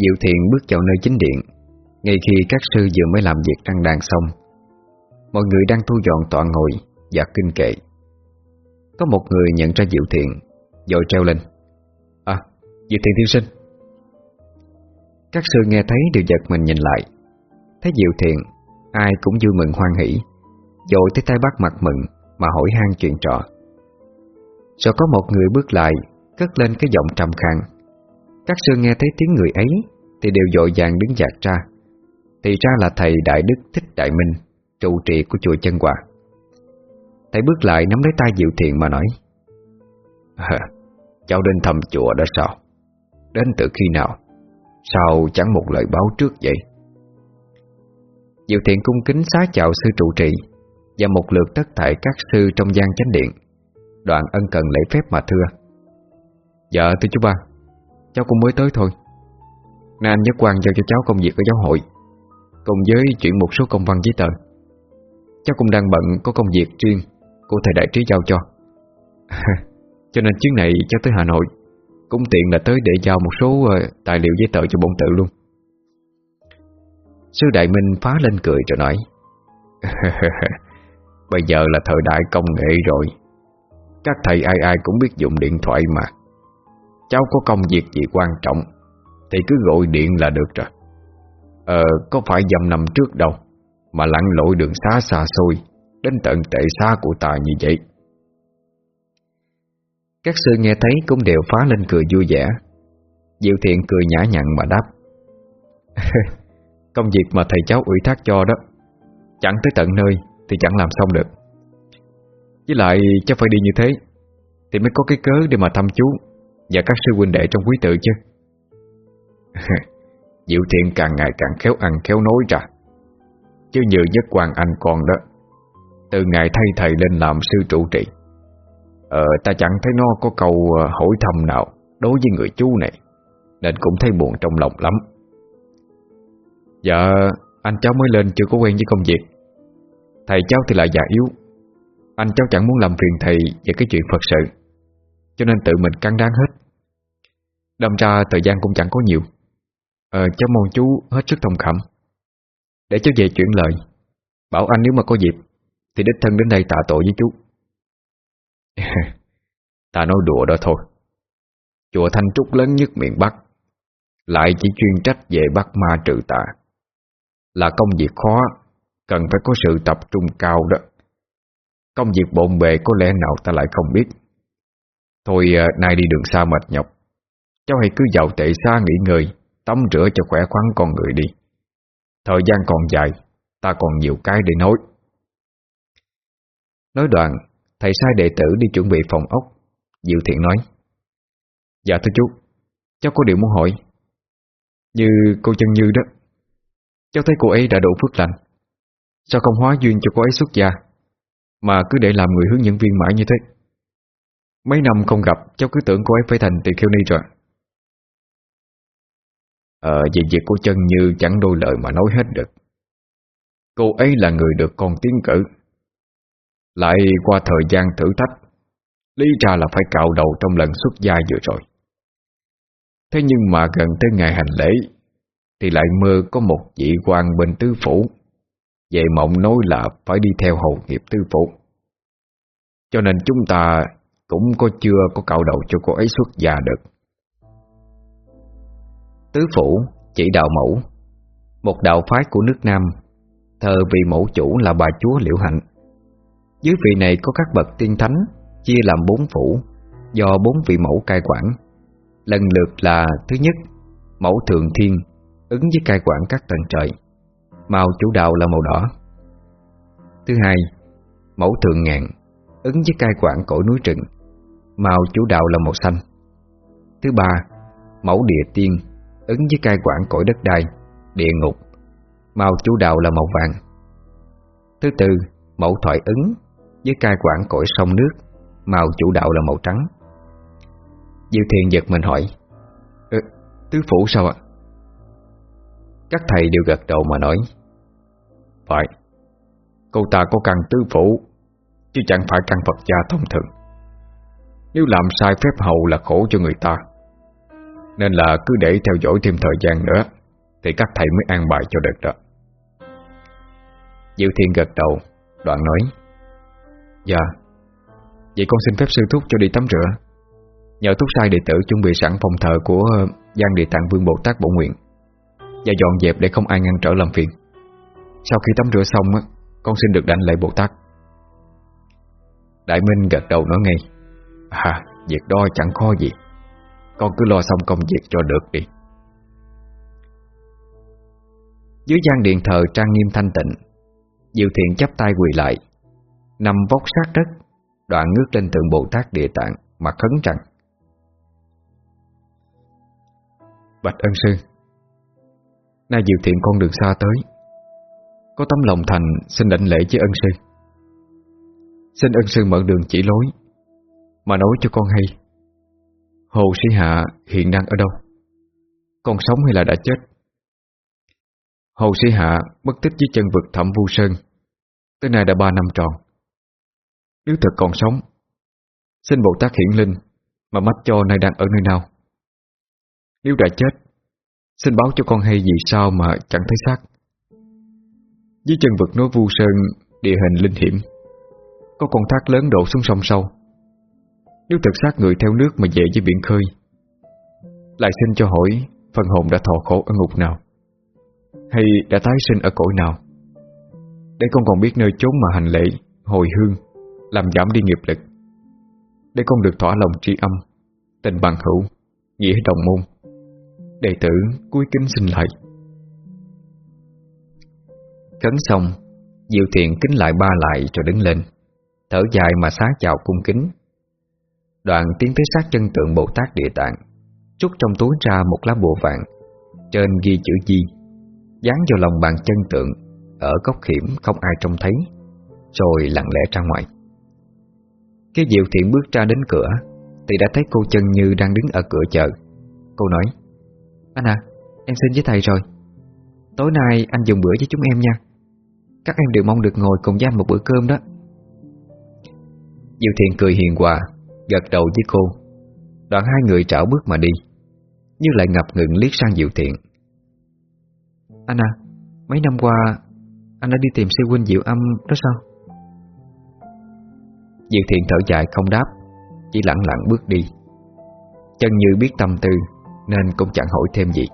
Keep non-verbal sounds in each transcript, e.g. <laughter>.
Diệu Thiện bước vào nơi chính điện. Ngay khi các sư vừa mới làm việc đăng đàn xong Mọi người đang thu dọn tọa ngồi Và kinh kệ. Có một người nhận ra Diệu Thiện Rồi treo lên. À, Diệu Thiện thiên sinh. Các sư nghe thấy đều giật mình nhìn lại. Thấy Diệu Thiện Ai cũng vui mừng hoan hỷ dội tới tay bắt mặt mừng Mà hỏi han chuyện trọ Rồi có một người bước lại Cất lên cái giọng trầm khang. Các sư nghe thấy tiếng người ấy Thì đều dội vàng đứng dạt ra. Thì ra là thầy Đại Đức Thích Đại Minh Trụ trì của chùa chân hòa. Thầy bước lại nắm lấy tay Diệu Thiện mà nói à, Cháu đến thăm chùa đó sao? Đến từ khi nào? Sao chẳng một lời báo trước vậy? Diệu Thiện cung kính xá chào sư trụ trì Và một lượt tất thảy các sư trong gian chánh điện. Đoạn ân cần lễ phép mà thưa. Dạ thưa chú ba. Cháu cũng mới tới thôi. Nên anh nhất quang giao cho cháu công việc ở giáo hội, Cùng với chuyển một số công văn giấy tờ. Cháu cũng đang bận có công việc riêng Của thầy đại trí giao cho. <laughs> Cho nên chuyến này cháu tới Hà Nội, Cũng tiện là tới để giao một số ờ, Tài liệu giấy tờ cho bổn tự luôn. Sư Đại Minh phá lên cười rồi nói, <laughs> Bây giờ là thời đại công nghệ rồi. Các thầy ai ai cũng biết dùng điện thoại mà. Cháu có công việc gì quan trọng, Thì cứ gọi điện là được rồi. Ờ có phải dầm năm trước đâu, Mà lặn lội đường xá xa xôi, Đến tận tệ xa của ta như vậy. Các sư nghe thấy cũng đều phá lên cười vui vẻ. Diệu thiện cười nhã nhặn mà đáp. <laughs> Công việc mà thầy cháu ủy thác cho đó, Chẳng tới tận nơi Thì chẳng làm xong được. Với lại chắc phải đi như thế, Thì mới có cái cớ để mà thăm chú. Và các sư huynh đệ trong quý tự chứ? <laughs> Diệu thiện càng ngày càng khéo ăn, khéo nói ra. Chứ như nhất quan anh còn đó, Từ ngày thay thầy lên làm sư trụ trì Ờ ta chẳng thấy nó có câu ờ, hỏi thăm nào Đối với người chú này, Nên cũng thấy buồn trong lòng lắm. Dạ Anh cháu mới lên chưa có quen với công việc. Thầy cháu thì lại già yếu. Anh cháu chẳng muốn làm phiền thầy Về cái chuyện Phật sự. Cho nên tự mình căng đáng hết. Đâm ra thời gian cũng chẳng có nhiều. Ờ cháu mong chú hết sức thông cảm. Để cháu về chuyển lời, Bảo anh nếu mà có dịp, Thì đích thân đến đây tạ tội với chú. <laughs> Ta nói đùa đó thôi. Chùa Thanh Trúc lớn nhất miền Bắc, Lại chỉ chuyên trách về bắt ma trừ tà. Là công việc khó, Cần phải có sự tập trung cao đó. Công việc bộn bề có lẽ nào ta lại không biết. Thôi ờ, nay đi đường xa mệt nhọc. Cháu hãy cứ vào tệ xa nghỉ ngơi, Tắm rửa cho khỏe khoắn con người đi. Thời gian còn dài, Ta còn nhiều cái để nói. Nói đoạn, Thầy sai đệ tử đi chuẩn bị phòng ốc, Diệu thiện nói. Dạ thưa chú, Cháu có điều muốn hỏi. Như cô chân Như đó, Cháu thấy cô ấy đã đủ phước lành. Sao không hóa duyên cho cô ấy xuất gia, Mà cứ để làm người hướng dẫn viên mãi như thế? Mấy năm không gặp, Cháu cứ tưởng cô ấy phải thành tỳ khiêu ni rồi. Ờ về việc của chân Như chẳng đôi lời mà nói hết được. Cô ấy là người được con tiến cử. Lại qua thời gian thử thách, Lý ra là phải cạo đầu trong lần xuất gia vừa rồi. Thế nhưng mà gần tới ngày hành lễ, Thì lại mơ có một vị quan bên tứ phủ, Về mộng nói là phải đi theo hầu nghiệp tứ phủ. Cho nên chúng ta cũng có chưa có cạo đầu cho cô ấy xuất gia được. Tứ phủ, chỉ đạo mẫu. Một đạo phái của nước Nam, Thờ vị mẫu chủ là bà chúa Liễu Hạnh. Dưới vị này có các bậc tiên thánh, Chia làm bốn phủ, Do bốn vị mẫu cai quản. Lần lượt là Thứ nhất, Mẫu thượng thiên, Ứng với cai quản các tầng trời. Màu chủ đạo là màu đỏ. Thứ hai, Mẫu thượng ngạn, Ứng với cai quản cõi núi rừng Màu chủ đạo là màu xanh. Thứ ba Mẫu địa tiên Ứng với cai quản cõi đất đai Địa ngục. Màu chủ đạo là màu vàng. Thứ tư Mẫu thoại ứng Với cai quản cõi sông nước Màu chủ đạo là màu trắng. Diệu thiền giật mình hỏi ừ, Tứ phủ sao ạ? Các thầy đều gật đầu mà nói Phải Cô ta có căn tứ phủ Chứ chẳng phải căn Phật gia thông thường. Nếu làm sai phép hậu là khổ cho người ta. Nên là cứ để theo dõi thêm thời gian nữa, Thì các thầy mới an bài cho được đó. Diệu Thiên gật đầu, Đoạn nói Dạ Vậy con xin phép sư thúc cho đi tắm rửa. Nhờ thúc sai đệ tử chuẩn bị sẵn phòng thờ Của ờ, Giang Địa Tạng Vương Bồ Tát Bổ Nguyện Và dọn dẹp để không ai ngăn trở làm phiền. Sau khi tắm rửa xong Con xin được đảnh lễ Bồ Tát. Đại Minh gật đầu nói ngay À việc đó chẳng khó gì. Con cứ lo xong công việc cho được đi. Dưới gian điện thờ trang nghiêm thanh tịnh, Diệu thiện chắp tay quỳ lại, Nằm vóc sát đất, Đoạn ngước lên tượng Bồ Tát Địa Tạng Mà khấn rằng Bạch ân sư, Nay Diệu thiện con đường xa tới, Có tấm lòng thành, xin đảnh lễ với ân sư. Xin ân sư mở đường chỉ lối. Mà nói cho con hay. Hồ Sĩ Hạ hiện đang ở đâu? Con sống hay là đã chết? Hồ Sĩ Hạ mất tích dưới chân vực thẩm vu sơn. Tới nay đã ba năm tròn. Nếu thật còn sống, Xin Bồ Tát hiển linh Mà mắt cho nay đang ở nơi nào? Nếu đã chết, Xin báo cho con hay vì sao mà chẳng thấy xác? Dưới chân vực núi vu sơn, Địa hình linh hiểm, Có con thác lớn đổ xuống sông sâu. Nếu thật xác người theo nước mà về với biển khơi, Lại xin cho hỏi Phần hồn đã thọ khổ ở ngục nào? Hay đã tái sinh ở cõi nào? Để con còn biết nơi chốn mà hành lễ, Hồi hương, Làm giảm đi nghiệp lực. Để con được thỏa lòng tri âm, Tình bằng hữu, Nghĩa đồng môn. Đệ tử cúi kính xin lại. Khấn xong, Diệu thiện kính lại ba lại rồi đứng lên. Thở dài mà xá chào cung kính. Đoạn tiến tới sát chân tượng Bồ Tát Địa Tạng chút trong túi ra một lá bùa vàng Trên ghi chữ Di Dán vào lòng bàn chân tượng Ở góc hiểm không ai trông thấy Rồi lặng lẽ ra ngoài. Cái diệu thiện bước ra đến cửa Thì đã thấy cô chân Như đang đứng ở cửa chợ. Cô nói Anh à, em xin với thầy rồi. Tối nay anh dùng bữa với chúng em nha. Các em đều mong được ngồi cùng với anh một bữa cơm đó. Diệu Thiện cười hiền hòa Gật đầu với cô. Đoạn hai người trảo bước mà đi, Nhưng lại ngập ngừng liếc sang Diệu Thiện. Anh à Mấy năm qua Anh đã đi tìm sư huynh Diệu Âm đó sao? Diệu Thiện thở dài không đáp, Chỉ lặng lặng bước đi. Chân như biết tâm tư, Nên cũng chẳng hỏi thêm gì.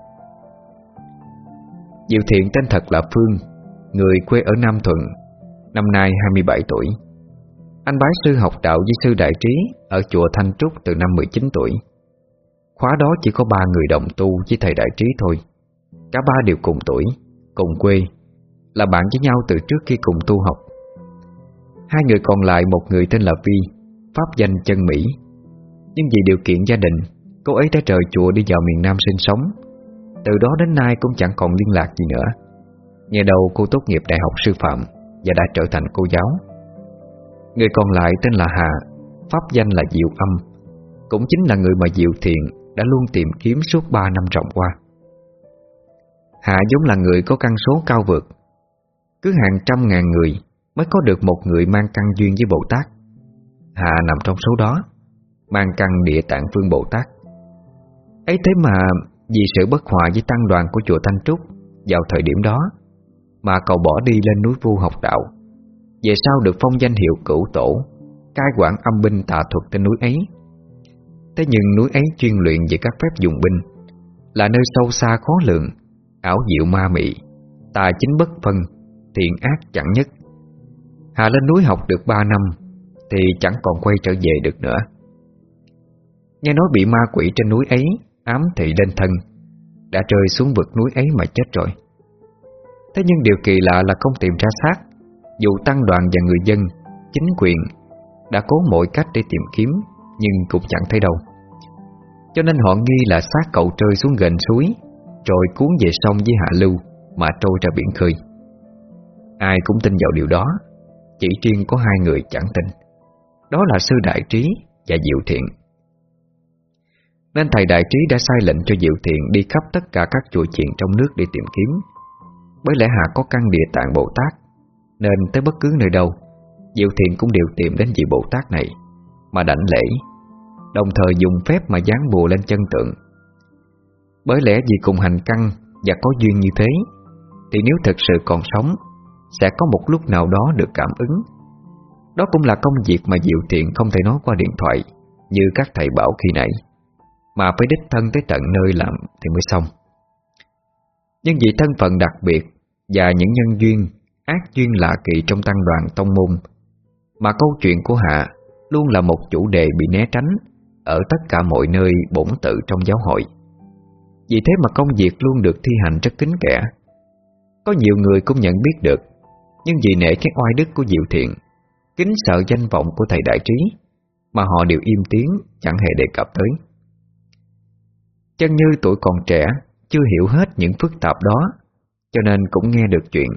Diệu Thiện tên thật là Phương, Người quê ở Nam Thuận, Năm nay 27 tuổi. Anh bái sư học đạo với sư Đại Trí Ở chùa Thanh Trúc từ năm 19 tuổi. Khóa đó chỉ có ba người đồng tu với thầy Đại Trí thôi. Cả ba đều cùng tuổi, Cùng quê, Là bạn với nhau từ trước khi cùng tu học. Hai người còn lại một người tên là Vi, Pháp danh chân Mỹ. Nhưng vì điều kiện gia đình, Cô ấy đã rời chùa đi vào miền Nam sinh sống. Từ đó đến nay cũng chẳng còn liên lạc gì nữa. Nghe đầu cô tốt nghiệp đại học sư phạm Và đã trở thành cô giáo. Người còn lại tên là Hà, Pháp danh là Diệu Âm. Cũng chính là người mà Diệu Thiện Đã luôn tìm kiếm suốt 3 năm trọng qua. Hạ giống là người có căn số cao vượt. Cứ hàng trăm ngàn người Mới có được một người mang căn duyên với Bồ Tát. Hạ nằm trong số đó, Mang căn địa tạng phương Bồ Tát. Ấy thế mà Vì sự bất hòa với tăng đoàn của chùa Thanh Trúc Vào thời điểm đó, Mà cậu bỏ đi lên núi vu học đạo. Về sau được phong danh hiệu cửu tổ, Cai quản âm binh tà thuật trên núi ấy. Thế nhưng núi ấy chuyên luyện về các phép dùng binh, Là nơi sâu xa khó lường, Ảo diệu ma mị Tà chính bất phân, Thiện ác chẳng nhất. Hà lên núi học được 3 năm, Thì chẳng còn quay trở về được nữa. Nghe nói bị ma quỷ trên núi ấy Ám thị lên thân, Đã rơi xuống vực núi ấy mà chết rồi. Thế nhưng điều kỳ lạ là không tìm ra xác dù tăng đoàn và người dân, Chính quyền Đã cố mọi cách để tìm kiếm, Nhưng cũng chẳng thấy đâu. Cho nên họ nghi là xác cậu rơi xuống gần suối, Rồi cuốn về sông với hạ lưu Mà trôi ra biển khơi. Ai cũng tin vào điều đó, Chỉ riêng có hai người chẳng tin. Đó là sư đại trí và diệu thiện. Nên thầy đại trí đã sai lệnh cho diệu thiện Đi khắp tất cả các chùa chiền trong nước để tìm kiếm. Bởi lẽ Hạ có căn địa tạng Bồ Tát nên tới bất cứ nơi đâu, Diệu thiện cũng đều tìm đến vị Bồ Tát này, Mà đảnh lễ, Đồng thời dùng phép mà dán bùa lên chân tượng. Bởi lẽ vì cùng hành căn Và có duyên như thế, Thì nếu thực sự còn sống, Sẽ có một lúc nào đó được cảm ứng. Đó cũng là công việc mà Diệu Thiện Không thể nói qua điện thoại Như các thầy bảo khi nãy, Mà phải đích thân tới tận nơi làm Thì mới xong. Nhưng vì thân phận đặc biệt Và những nhân duyên Ác duyên lạ kỳ trong tăng đoàn tông môn. Mà câu chuyện của Hạ Luôn là một chủ đề bị né tránh Ở tất cả mọi nơi bổn tự trong giáo hội. Vì thế mà công việc luôn được thi hành rất kín kẽ. Có nhiều người cũng nhận biết được, Nhưng vì nể cái oai đức của Diệu Thiện, Kính sợ danh vọng của thầy đại trí, Mà họ đều im tiếng, Chẳng hề đề cập tới. Chân như tuổi còn trẻ, Chưa hiểu hết những phức tạp đó, Cho nên cũng nghe được chuyện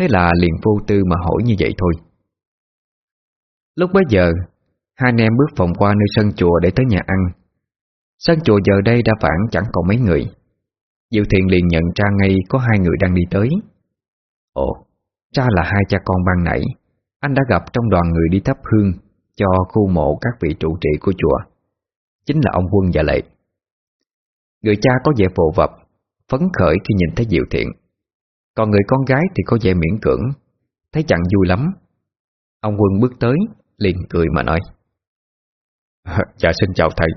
Thế là liền vô tư mà hỏi như vậy thôi. Lúc bấy giờ Hai anh em bước vòng qua nơi sân chùa để tới nhà ăn. Sân chùa giờ đây đã vãng chẳng còn mấy người. Diệu Thiện liền nhận ra ngay có hai người đang đi tới. Ồ, cha là hai cha con ban nãy. Anh đã gặp trong đoàn người đi thắp hương Cho khu mộ các vị trụ trì của chùa. Chính là ông Quân và Lệ. Người cha có vẻ vồ vập Phấn khởi khi nhìn thấy Diệu Thiện. Còn người con gái thì có vẻ miễn cưỡng Thấy chẳng vui lắm. Ông Quân bước tới liền cười mà nói <laughs> Dạ xin chào thầy.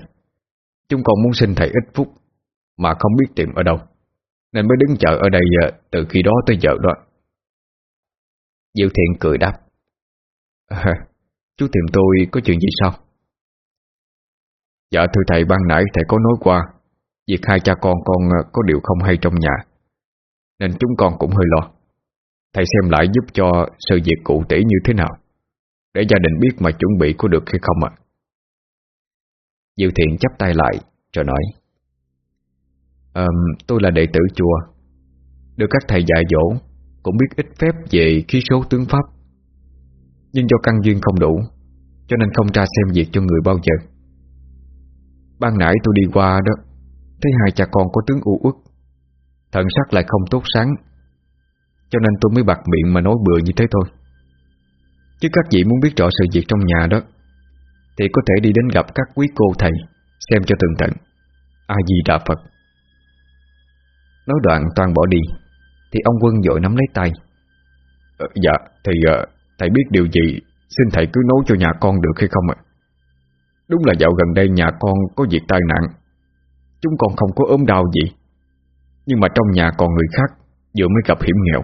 Chúng con muốn xin thầy ít phút Mà không biết tìm ở đâu Nên mới đứng chờ ở đây ờ, từ khi đó tới giờ đó. Diệu Thiện cười đáp à, <laughs> Chú tìm tôi có chuyện gì sao? Dạ thưa thầy ban nãy thầy có nói qua Việc hai cha con con ờ, có điều không hay trong nhà. Nên chúng con cũng hơi lo. Thầy xem lại giúp cho sự việc cụ thể như thế nào Để gia đình biết mà chuẩn bị có được hay không ạ. Diệu Thiện chắp tay lại Rồi nói um, Tôi là đệ tử chùa. Được các thầy dạy dỗ Cũng biết ít phép về khí số tướng pháp. Nhưng do căn duyên không đủ Cho nên không ra xem việc cho người bao giờ. Ban nãy tôi đi qua đó Thấy hai cha con có tướng u uất. Thần sắc lại không tốt sáng. Cho nên tôi mới bật miệng mà nói bừa như thế thôi. Chứ các vị muốn biết rõ sự việc trong nhà đó thì có thể đi đến gặp các quý cô thầy Xem cho tường tận. A-di-đà Phật. Nói đoạn toàn bỏ đi Thì ông Quân dội nắm lấy tay. Ờ, Dạ thì uh, ờ, Thầy biết điều gì? Xin thầy cứ nói cho nhà con được hay không ạ? Đúng là dạo gần đây nhà con có việc tai nạn. Chúng con không có ốm đau gì. Nhưng mà trong nhà còn người khác, Vừa mới gặp hiểm nghèo.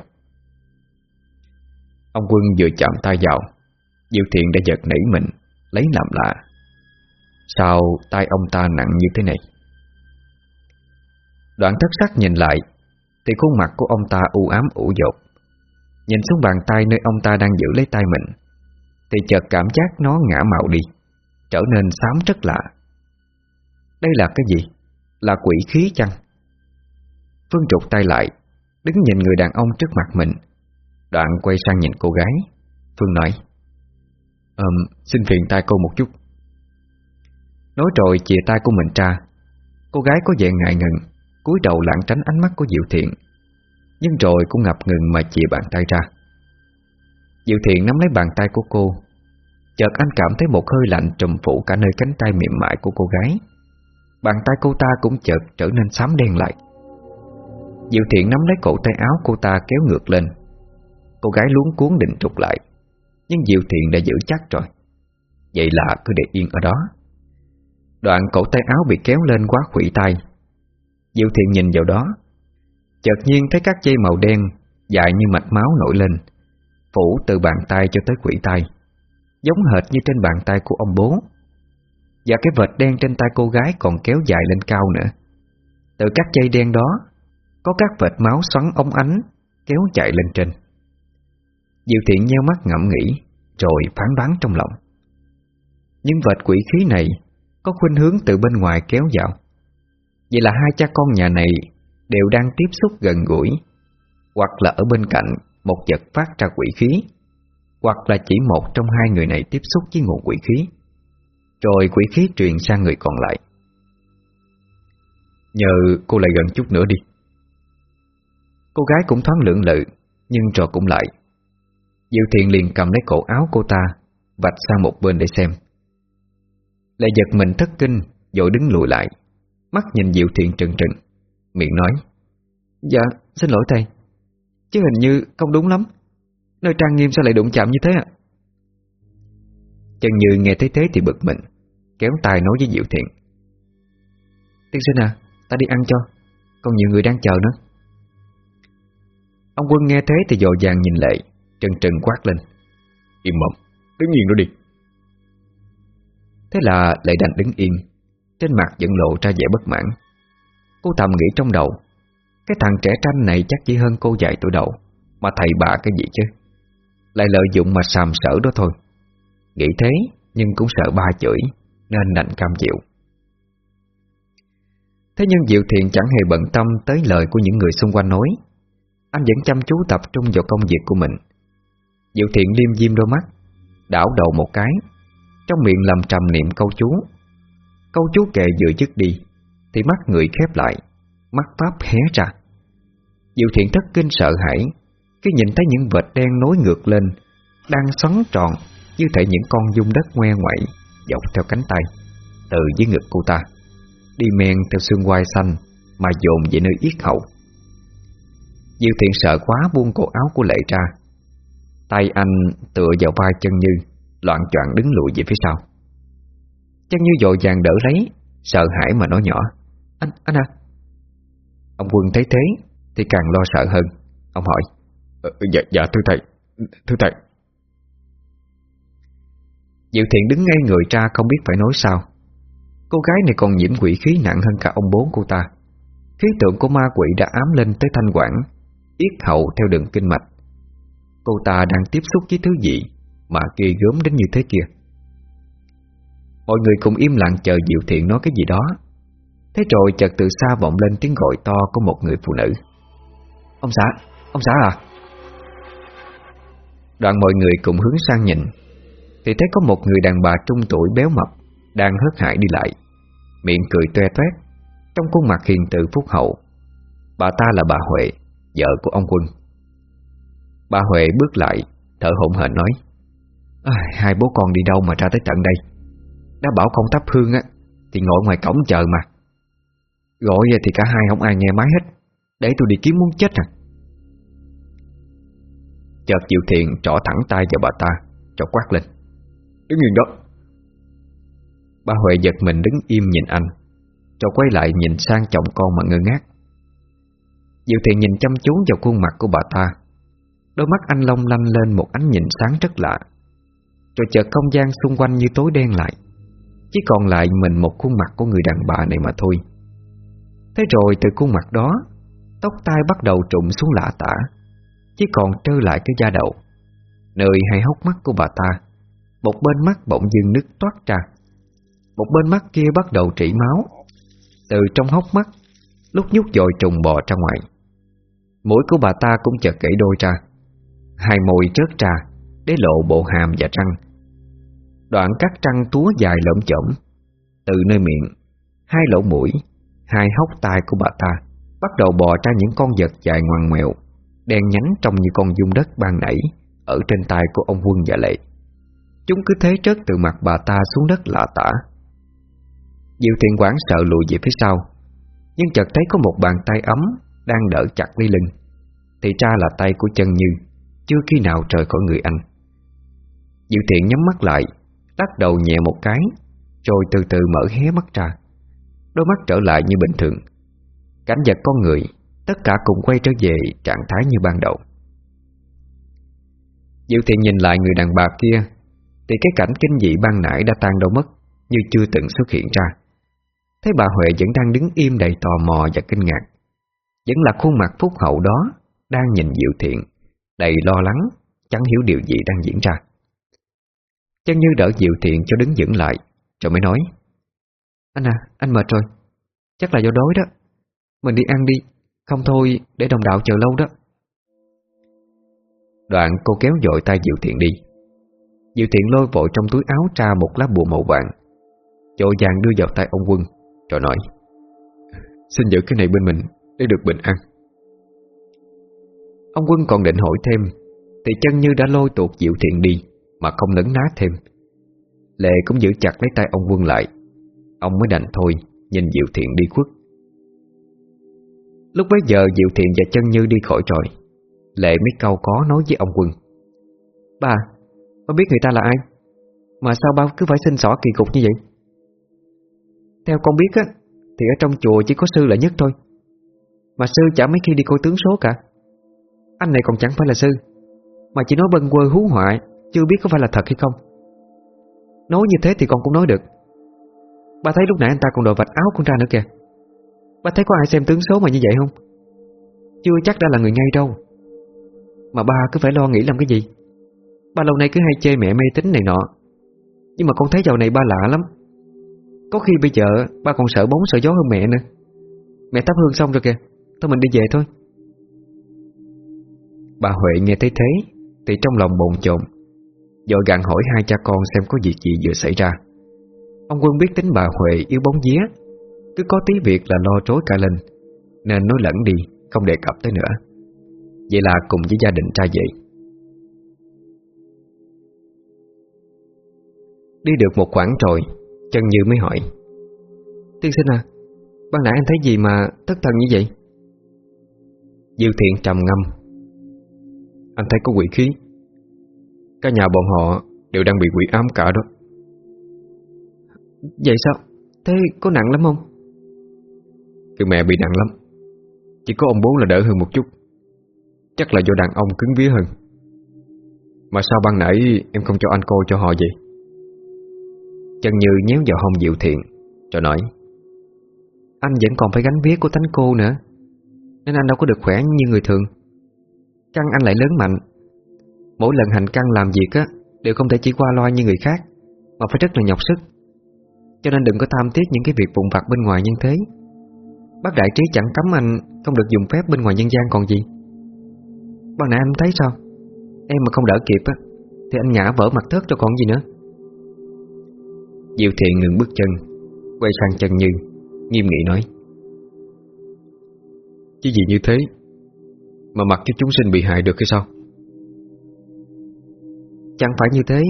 Ông Quân vừa chạm tay vào Diệu Thiện đã giật nảy mình, Lấy làm lạ. Sao tay ông ta nặng như thế này? Đoạn thất sắc nhìn lại, Thì khuôn mặt của ông ta u ám ủ dột. Nhìn xuống bàn tay nơi ông ta đang giữ lấy tay mình, Thì chợt cảm giác nó ngã mạo đi, Trở nên xám rất lạ. Đây là cái gì? Là quỷ khí chăng? Phương trục tay lại Đứng nhìn người đàn ông trước mặt mình. Đoạn quay sang nhìn cô gái. Phương nói um, Xin phiền tay cô một chút. Nói rồi chìa tay của mình ra. Cô gái có vẻ ngại ngần cúi đầu lảng tránh ánh mắt của Diệu Thiện. Nhưng rồi cũng ngập ngừng mà chìa bàn tay ra. Diệu Thiện nắm lấy bàn tay của cô. Chợt anh cảm thấy một hơi lạnh trùm phủ cả nơi cánh tay mềm mại của cô gái. Bàn tay cô ta cũng chợt trở nên xám đen lại. Diệu Thiện nắm lấy cổ tay áo cô ta kéo ngược lên. Cô gái luống cuốn định trục lại, nhưng Diệu Thiện đã giữ chắc rồi. Vậy là cứ để yên ở đó. Đoạn cổ tay áo bị kéo lên quá khủy tay. Diệu Thiện nhìn vào đó. Chợt nhiên thấy các dây màu đen Dài như mạch máu nổi lên, Phủ từ bàn tay cho tới quỷ tay, Giống hệt như trên bàn tay của ông bố. Và cái vệt đen trên tay cô gái còn kéo dài lên cao nữa. Từ các dây đen đó có các vệt máu xoắn ống ánh, Kéo chạy lên trên. Diệu thiện nheo mắt ngẫm nghĩ, Rồi phán đoán trong lòng. Nhưng vệt quỷ khí này Có khuynh hướng từ bên ngoài kéo vào. Vậy là hai cha con nhà này Đều đang tiếp xúc gần gũi, Hoặc là ở bên cạnh Một vật phát ra quỷ khí, Hoặc là chỉ một trong hai người này tiếp xúc với nguồn quỷ khí. Rồi quỷ khí truyền sang người còn lại. Nhờ cô lại gần chút nữa đi. Cô gái cũng thoáng lưỡng lự, Nhưng rồi cũng lại. Diệu Thiện liền cầm lấy cổ áo cô ta, Vạch sang một bên để xem. Lại giật mình thất kinh Rồi đứng lùi lại. Mắt nhìn Diệu Thiện trừng trừng, Miệng nói Dạ xin lỗi thầy, Chứ hình như không đúng lắm. Nơi trang nghiêm sao lại đụng chạm như thế ạ? Chân Như nghe thấy thế thì bực mình, Kéo tay nói với Diệu Thiện Tiên sinh à Ta đi ăn cho, Còn nhiều người đang chờ nữa. Ông quân nghe thế thì dội vàng nhìn lệ Trần trần quát lên. Im mộng, đứng yên đó đi. Thế là lại đành đứng yên Trên mặt vẫn lộ ra vẻ bất mãn. Cô thầm nghĩ trong đầu Cái thằng trẻ tranh này chắc chỉ hơn cô dạy tuổi đầu Mà thầy bà cái gì chứ? Lại lợi dụng mà sàm sở đó thôi. Nghĩ thế nhưng cũng sợ ba chửi Nên đành cam chịu. Thế nhưng Diệu Thiện chẳng hề bận tâm Tới lời của những người xung quanh nói. Anh vẫn chăm chú tập trung vào công việc của mình. Diệu Thiện liêm diêm đôi mắt, Đảo đầu một cái, Trong miệng lầm trầm niệm câu chú. Câu chú kệ vừa dứt đi, Thì mắt người khép lại, Mắt pháp hé ra. Diệu Thiện thất kinh sợ hãi, Khi nhìn thấy những vệt đen nối ngược lên, Đang xoắn tròn Như thể những con dung đất ngoe ngoẩy, Dọc theo cánh tay, Từ dưới ngực cô ta, Đi men theo xương quai xanh Mà dồn về nơi yết hậu Diệu Thiện sợ quá buông cổ áo của Lệ ra. Tay anh tựa vào vai chân Như Loạn choạng đứng lùi về phía sau. Chân Như dội vàng đỡ lấy Sợ hãi mà nói nhỏ Anh, anh à. Ông Quân thấy thế Thì càng lo sợ hơn. Ông hỏi ờ, Dạ, dạ thưa thầy Thưa thầy. Diệu Thiện đứng ngay người ra không biết phải nói sao. Cô gái này còn nhiễm quỷ khí nặng hơn cả ông bố cô ta. Khí tượng của ma quỷ đã ám lên tới thanh quản Yết hậu theo đường kinh mạch. Cô ta đang tiếp xúc với thứ gì Mà ghê gớm đến như thế kia? Mọi người cùng im lặng chờ Diệu Thiện nói cái gì đó. Thế rồi chợt từ xa vọng lên tiếng gọi to của một người phụ nữ. Ông xã, ông xã à? Đoạn mọi người cùng hướng sang nhìn. Thì thấy có một người đàn bà trung tuổi béo mập Đang hớt hải đi lại. Miệng cười toe toét Trong khuôn mặt hiền từ phúc hậu. Bà ta là bà Huệ. Vợ của ông Quân. Bà Huệ bước lại Thở hổn hển nói à, Hai bố con đi đâu mà ra tới tận đây? Đã bảo không thắp hương á Thì ngồi ngoài cổng chờ mà. Gọi thì cả hai không ai nghe máy hết Để tôi đi kiếm muốn chết à? Chợt Diệu Thiện trỏ thẳng tay vào bà ta Cho quát lên Đứng yên đó. Bà Huệ giật mình đứng im nhìn anh Cho quay lại nhìn sang chồng con mà ngơ ngác. Diệu Thiện nhìn chăm chú vào khuôn mặt của bà ta. Đôi mắt anh long lanh lên một ánh nhìn sáng rất lạ. Rồi chợt không gian xung quanh như tối đen lại. Chỉ còn lại mình một khuôn mặt của người đàn bà này mà thôi. Thế rồi từ khuôn mặt đó, Tóc tai bắt đầu trụng xuống lạ tả. Chỉ còn trơ lại cái da đầu. Nơi hai hốc mắt của bà ta, Một bên mắt bỗng dưng nứt toát ra. Một bên mắt kia bắt đầu trĩ máu. Từ trong hốc mắt Lúc nhúc dội trùng bò ra ngoài. Mũi của bà ta cũng chợt gãy đôi ra. Hai môi trớt ra, Để lộ bộ hàm và răng. Đoạn các răng túa dài lởm chởm Từ nơi miệng, Hai lỗ mũi, Hai hốc tai của bà ta Bắt đầu bò ra những con vật dài ngoằn ngoèo, Đen nhánh trông như con dung đất ban nảy Ở trên tay của ông quân và lệ. Chúng cứ thế trớt từ mặt bà ta xuống đất lạ tả. Diệu thiện quán sợ lùi về phía sau nhưng chợt thấy có một bàn tay ấm Đang đỡ chặt lấy lưng. Thì ra là tay của chân Như, Chưa khi nào rời khỏi người anh. Diệu thiện nhắm mắt lại, Lắc đầu nhẹ một cái, Rồi từ từ mở hé mắt ra. Đôi mắt trở lại như bình thường. Cảnh vật con người, Tất cả cùng quay trở về trạng thái như ban đầu. Diệu thiện nhìn lại người đàn bà kia, Thì cái cảnh kinh dị ban nãy đã tan đâu mất, Như chưa từng xuất hiện ra. Thấy bà Huệ vẫn đang đứng im đầy tò mò và kinh ngạc. Vẫn là khuôn mặt phúc hậu đó Đang nhìn Diệu thiện Đầy lo lắng Chẳng hiểu điều gì đang diễn ra. Chân như đỡ Diệu thiện cho đứng vững lại Rồi mới nói Anh à, anh mệt rồi. Chắc là do đói đó. Mình đi ăn đi Không thôi để đồng đạo chờ lâu đó. Đoạn cô kéo dội tay Diệu Thiện đi. Diệu Thiện lôi vội trong túi áo ra một lá bùa màu vàng Dội vàng đưa vào tay ông Quân. Rồi nói. Xin giữ cái này bên mình Để được bình an. Ông Quân còn định hỏi thêm, Thì chân như đã lôi tuột Diệu Thiện đi Mà không nấn ná thêm? Lệ cũng giữ chặt lấy tay ông Quân lại. Ông mới đành thôi, Nhìn Diệu Thiện đi khuất. Lúc bấy giờ Diệu Thiện và Chân Như đi khỏi rồi Lệ mới câu có nói với ông Quân. Bà Bà biết người ta là ai? Mà sao ba cứ phải xin xỏ kỳ cục như vậy? Theo con biết á, Thì ở trong chùa chỉ có sư là nhất thôi. Mà sư chả mấy khi đi coi tướng số cả. Anh này còn chẳng phải là sư, Mà chỉ nói bân quơ hú hoại, Chưa biết có phải là thật hay không. Nói như thế thì con cũng nói được. Ba thấy lúc nãy anh ta còn đội vạch áo con ra nữa kìa. Ba thấy có ai xem tướng số mà như vậy không? Chưa chắc đã là người ngay đâu. Mà ba cứ phải lo nghĩ làm cái gì? Ba lâu nay cứ hay chê mẹ mê tính này nọ. Nhưng mà con thấy dạo này ba lạ lắm. Có khi bây giờ ba còn sợ bóng sợ gió hơn mẹ nữa. Mẹ thắp hương xong rồi kìa, Thôi mình đi về thôi. Bà Huệ nghe thấy thế, Thì trong lòng bồn chồn Dội gạn hỏi hai cha con xem có việc gì vừa xảy ra. Ông Quân biết tính bà Huệ yếu bóng vía, Cứ có tí việc là lo trối cả lên, Nên nói lẫn đi, Không đề cập tới nữa. Vậy là cùng với gia đình ra vậy Đi được một quãng rồi Chân Như mới hỏi. Tiên sinh à Ban nãy anh thấy gì mà thất thần như vậy? Diêu thiện trầm ngâm. Anh thấy có quỷ khí. Cả nhà bọn họ đều đang bị quỷ ám cả đó. Vậy sao? Thế có nặng lắm không? Cái mẹ bị nặng lắm. Chỉ có ông bố là đỡ hơn một chút. Chắc là do đàn ông cứng vía hơn. Mà sao ban nãy em không cho anh cô cho họ vậy? Chân Như nhéo vào hông Diệu Thiện, Rồi nói, Anh vẫn còn phải gánh vía của thánh cô nữa, Nên anh đâu có được khỏe như người thường. Căng anh lại lớn mạnh, Mỗi lần hành căng làm việc á, Đều không thể chỉ qua loa như người khác, Mà phải rất là nhọc sức. Cho nên đừng có tham tiếc những cái việc vụn vặt bên ngoài như thế. Bác đại trí chẳng cấm anh Không được dùng phép bên ngoài nhân gian còn gì. Ban nãy anh thấy sao? Em mà không đỡ kịp á, Thì anh ngã vỡ mặt thớt cho còn gì nữa. Diệu thiện ngừng bước chân Quay sang chân Như Nghiêm nghị nói. Chứ gì như thế Mà mặc cho chúng sinh bị hại được hay sao? Chẳng phải như thế.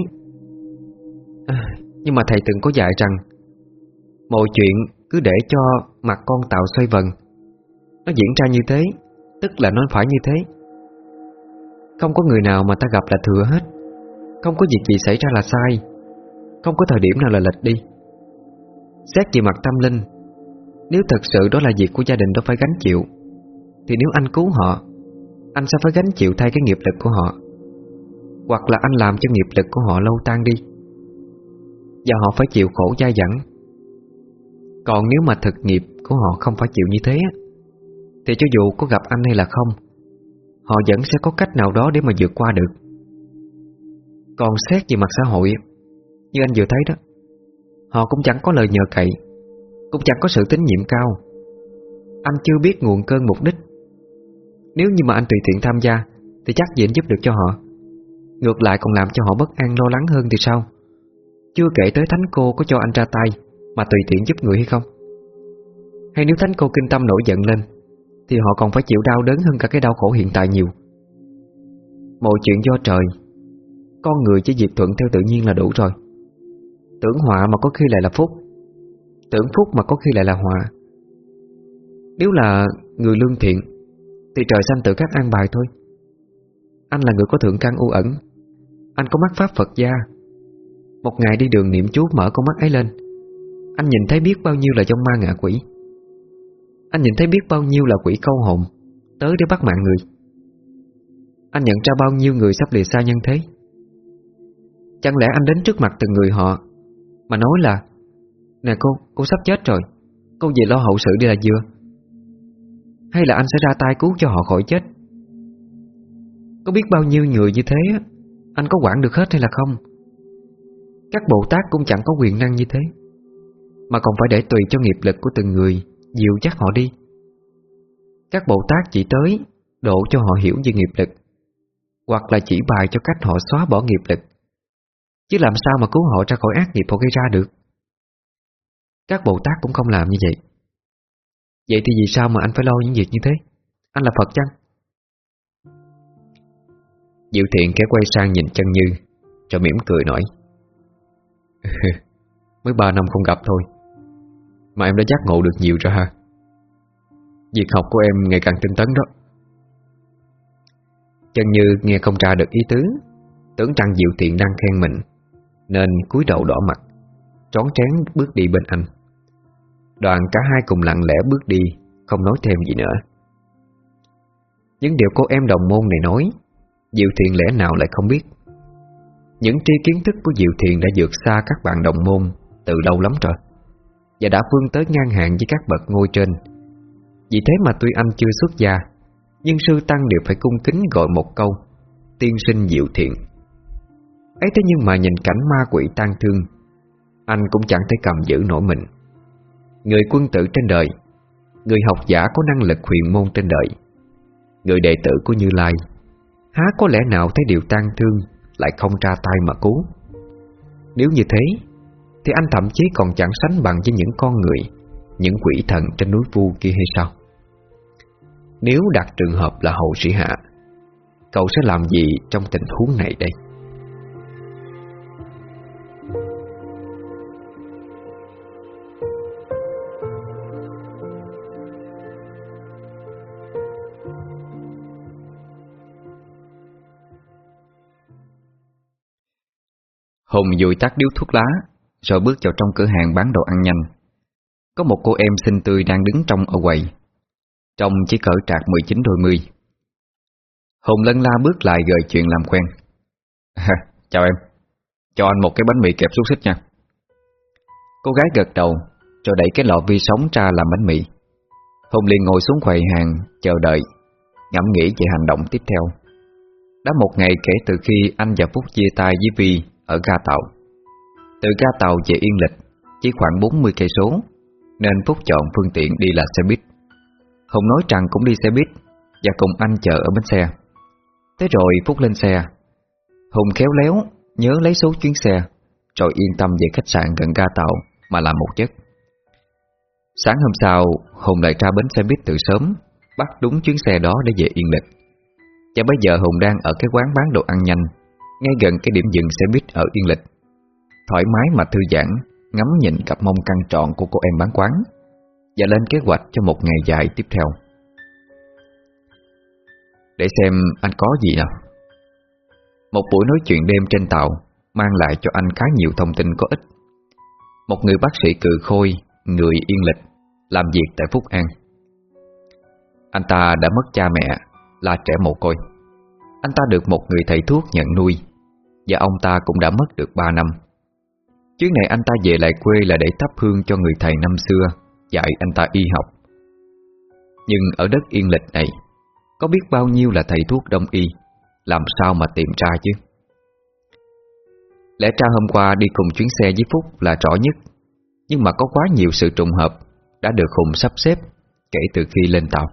À, Nhưng mà thầy từng có dạy rằng Mọi chuyện cứ để cho mặt con tạo xoay vần. Nó diễn ra như thế Tức là nó phải như thế. Không có người nào mà ta gặp là thừa hết. Không có việc gì xảy ra là sai. Không có thời điểm nào là lệch đi. Xét về mặt tâm linh, Nếu thật sự đó là việc của gia đình đó phải gánh chịu, Thì nếu anh cứu họ, Anh sẽ phải gánh chịu thay cái nghiệp lực của họ, hoặc là anh làm cho nghiệp lực của họ lâu tan đi. Và họ phải chịu khổ dai dẳng. Còn nếu mà thực nghiệp của họ không phải chịu như thế, Thì cho dù có gặp anh hay là không, Họ vẫn sẽ có cách nào đó để mà vượt qua được. Còn xét về mặt xã hội như anh vừa thấy đó. Họ cũng chẳng có lời nhờ cậy, Cũng chẳng có sự tín nhiệm cao. Anh chưa biết nguồn cơn mục đích. Nếu như mà anh tùy tiện tham gia, Thì chắc gì anh giúp được cho họ. Ngược lại còn làm cho họ bất an lo lắng hơn thì sao? Chưa kể tới thánh cô có cho anh ra tay, Mà tùy tiện giúp người hay không? Hay nếu thánh cô kinh tâm nổi giận lên, Thì họ còn phải chịu đau đớn hơn cả cái đau khổ hiện tại nhiều. Mọi chuyện do trời, Con người chỉ dịp thuận theo tự nhiên là đủ rồi. Tưởng họa mà có khi lại là phúc. Tưởng phúc mà có khi lại là họa. Nếu là người lương thiện, Thì trời xanh tự khắc an bài thôi. Anh là người có thượng căn u ẩn. Anh có mắt pháp Phật gia. Một ngày đi đường niệm chú mở con mắt ấy lên. Anh nhìn thấy biết bao nhiêu là trong ma ngạ quỷ. Anh nhìn thấy biết bao nhiêu là quỷ câu hồn Tới để bắt mạng người. Anh nhận ra bao nhiêu người sắp lìa xa nhân thế. Chẳng lẽ anh đến trước mặt từng người họ mà nói là Nè cô, cô sắp chết rồi. Cô về lo hậu sự đi là vừa. Hay là anh sẽ ra tay cứu cho họ khỏi chết? Có biết bao nhiêu người như thế anh có quản được hết hay là không? Các Bồ Tát cũng chẳng có quyền năng như thế. Mà còn phải để tùy cho nghiệp lực của từng người Dịu chắc họ đi. Các Bồ Tát chỉ tới Độ cho họ hiểu về nghiệp lực Hoặc là chỉ bài cho cách họ xóa bỏ nghiệp lực. Chứ làm sao mà cứu họ ra khỏi ác nghiệp họ gây ra được? Các Bồ Tát cũng không làm như vậy. Vậy thì vì sao mà anh phải lo những việc như thế? Anh là Phật chăng? Diệu thiện kẻ quay sang nhìn chân như Rồi mỉm cười nói, <laughs> Mới ba năm không gặp thôi, Mà em đã giác ngộ được nhiều rồi ha. Việc học của em ngày càng tinh tấn đó. Chân như nghe không ra được ý tứ, Tưởng rằng Diệu Thiện đang khen mình. Nên cúi đầu đỏ mặt, Trón trán bước đi bên anh. Đoàn cả hai cùng lặng lẽ bước đi, Không nói thêm gì nữa. Những điều cô em đồng môn này nói, Diệu Thiện lẽ nào lại không biết? Những tri kiến thức của Diệu Thiện đã vượt xa các bạn đồng môn Từ lâu lắm rồi, Và đã vươn tới ngang hàng với các bậc ngôi trên. Vì thế mà tuy anh chưa xuất gia, Nhưng sư tăng đều phải cung kính gọi một câu, Tiên sinh Diệu Thiện ấy thế nhưng mà nhìn cảnh ma quỷ tan thương, Anh cũng chẳng thể cầm giữ nổi mình. Người quân tử trên đời, Người học giả có năng lực huyền môn trên đời, Người đệ tử của Như Lai, Há có lẽ nào thấy điều tan thương Lại không ra tay mà cứu? Nếu như thế, Thì anh thậm chí còn chẳng sánh bằng với những con người, Những quỷ thần trên núi vu kia hay sao? Nếu đặt trường hợp là hậu sĩ hạ, Cậu sẽ làm gì trong tình huống này đây? Hùng dùi tắt điếu thuốc lá, Rồi bước vào trong cửa hàng bán đồ ăn nhanh. Có một cô em xinh tươi đang đứng trong ở quầy. Trong chỉ cỡ trạc 19 đôi mươi. Hùng lân la bước lại gợi chuyện làm quen. Chào em. Cho anh một cái bánh mì kẹp xúc xích nha. Cô gái gật đầu, Rồi đẩy cái lọ vi sóng ra làm bánh mì. Hùng liền ngồi xuống quầy hàng, Chờ đợi, Ngẫm nghĩ về hành động tiếp theo. Đã một ngày kể từ khi anh và Phúc chia tay với Vi ở ga tàu. Từ ga tàu về Yên Lịch chỉ khoảng 40 cây số, nên Phúc chọn phương tiện đi là xe buýt. Hùng nói rằng cũng đi xe buýt và cùng anh chờ ở bến xe. Thế rồi Phúc lên xe. Hùng khéo léo nhớ lấy số chuyến xe, rồi yên tâm về khách sạn gần ga tàu mà làm một giấc. Sáng hôm sau, Hùng lại ra bến xe buýt từ sớm, bắt đúng chuyến xe đó để về Yên Lịch. Và bây giờ Hùng đang ở cái quán bán đồ ăn nhanh ngay gần cái điểm dừng xe buýt ở Yên Lịch. Thoải mái mà thư giãn, Ngắm nhìn cặp mông căng trọn của cô em bán quán, Và lên kế hoạch cho một ngày dài tiếp theo. Để xem anh có gì nào. Một buổi nói chuyện đêm trên tàu Mang lại cho anh khá nhiều thông tin có ích. Một người bác sĩ cừ khôi, Người Yên Lịch, Làm việc tại Phúc An. Anh ta đã mất cha mẹ, Là trẻ mồ côi. Anh ta được một người thầy thuốc nhận nuôi và ông ta cũng đã mất được 3 năm. Chuyến này anh ta về lại quê là để thắp hương cho người thầy năm xưa, Dạy anh ta y học. Nhưng ở đất yên lịch này, Có biết bao nhiêu là thầy thuốc đông y, Làm sao mà tìm ra chứ? Lẽ ra hôm qua đi cùng chuyến xe với Phúc là rõ nhất, Nhưng mà có quá nhiều sự trùng hợp Đã được Hùng sắp xếp Kể từ khi lên tàu.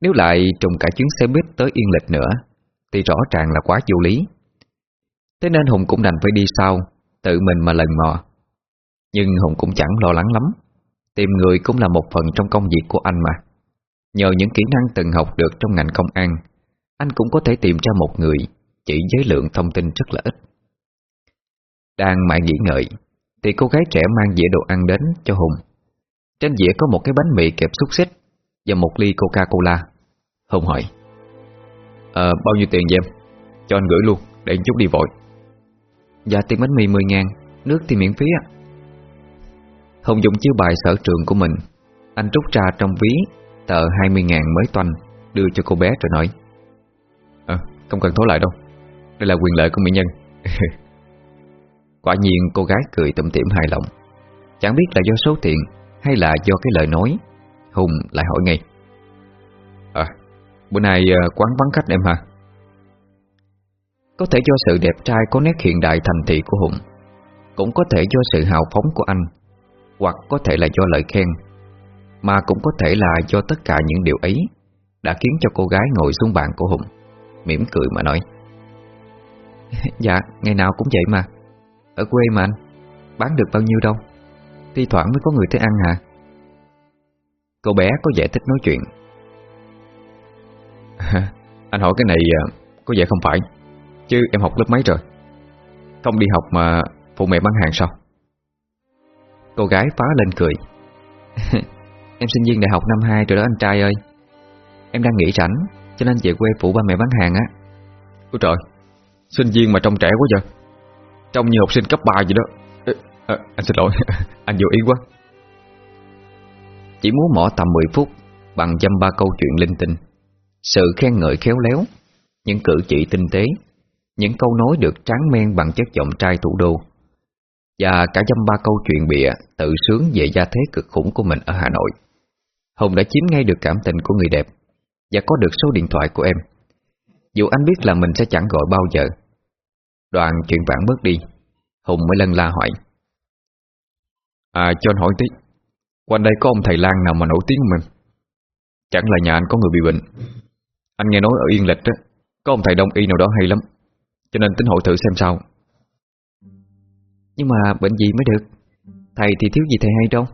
Nếu lại trùng cả chuyến xe buýt tới Yên Lịch nữa, Thì rõ ràng là quá vô lý. Thế nên Hùng cũng đành phải đi sau Tự mình mà lần mò. Nhưng Hùng cũng chẳng lo lắng lắm. Tìm người cũng là một phần trong công việc của anh mà. Nhờ những kỹ năng từng học được trong ngành công an Anh cũng có thể tìm ra một người Chỉ với lượng thông tin rất là ít. Đang mãi nghĩ ngợi Thì cô gái trẻ mang dĩa đồ ăn đến cho Hùng. Trên dĩa có một cái bánh mì kẹp xúc xích Và một ly Coca-Cola. Hùng hỏi à, Bao nhiêu tiền vậy em? Cho anh gửi luôn, để chút đi vội. Dạ tiền bánh mì 10 ngàn Nước thì miễn phí ạ. Hùng dùng chiếu bài sở trường của mình. Anh rút ra trong ví Tờ 20 ngàn mới toanh Đưa cho cô bé rồi nói. À, Không cần thối lại đâu. Đây là quyền lợi của mỹ nhân. <laughs> Quả nhiên cô gái cười tụm tiệm hài lòng. Chẳng biết là do số tiền Hay là do cái lời nói. Hùng lại hỏi ngay. À Bữa nay ờ, quán vắng khách em hả có thể do sự đẹp trai có nét hiện đại thành thị của Hùng Cũng có thể do sự hào phóng của anh Hoặc có thể là do lời khen Mà cũng có thể là do tất cả những điều ấy Đã khiến cho cô gái ngồi xuống bàn của Hùng mỉm cười mà nói. <laughs> Dạ, ngày nào cũng vậy mà. Ở quê mà anh Bán được bao nhiêu đâu? Thi thoảng mới có người tới ăn hả? Cô bé có vẻ thích nói chuyện. <laughs> Anh hỏi cái này à, có vẻ không phải. Chứ em học lớp mấy rồi? Không đi học mà phụ mẹ bán hàng sao? Cô gái phá lên cười. <laughs> Em sinh viên đại học năm 2 rồi đó anh trai ơi. Em đang nghỉ rảnh Cho nên về quê phụ ba mẹ bán hàng á. Ôi trời Sinh viên mà trông trẻ quá vậy. Trông như học sinh cấp 3 vậy đó. À, Anh xin lỗi <laughs> Anh vô ý quá. Chỉ muốn mỏ tầm 10 phút Bằng dăm ba câu chuyện linh tinh. Sự khen ngợi khéo léo Những cử chỉ tinh tế. Những câu nói được tráng men bằng chất giọng trai thủ đô. Và cả dăm ba câu chuyện bịa Tự sướng về gia thế cực khủng của mình ở Hà Nội. Hùng đã chiếm ngay được cảm tình của người đẹp Và có được số điện thoại của em. Dù anh biết là mình sẽ chẳng gọi bao giờ. Đoàn chuyện vãn bớt đi Hùng mới lân la hỏi. À cho anh hỏi tí, Quanh đây có ông thầy Lan nào mà nổi tiếng không em? Chẳng là nhà anh có người bị bệnh. Anh nghe nói ở Yên Lịch đó Có ông thầy đông y nào đó hay lắm. Cho nên tính hội thử xem sao. Nhưng mà bệnh gì mới được? Thầy thì thiếu gì thầy hay đâu.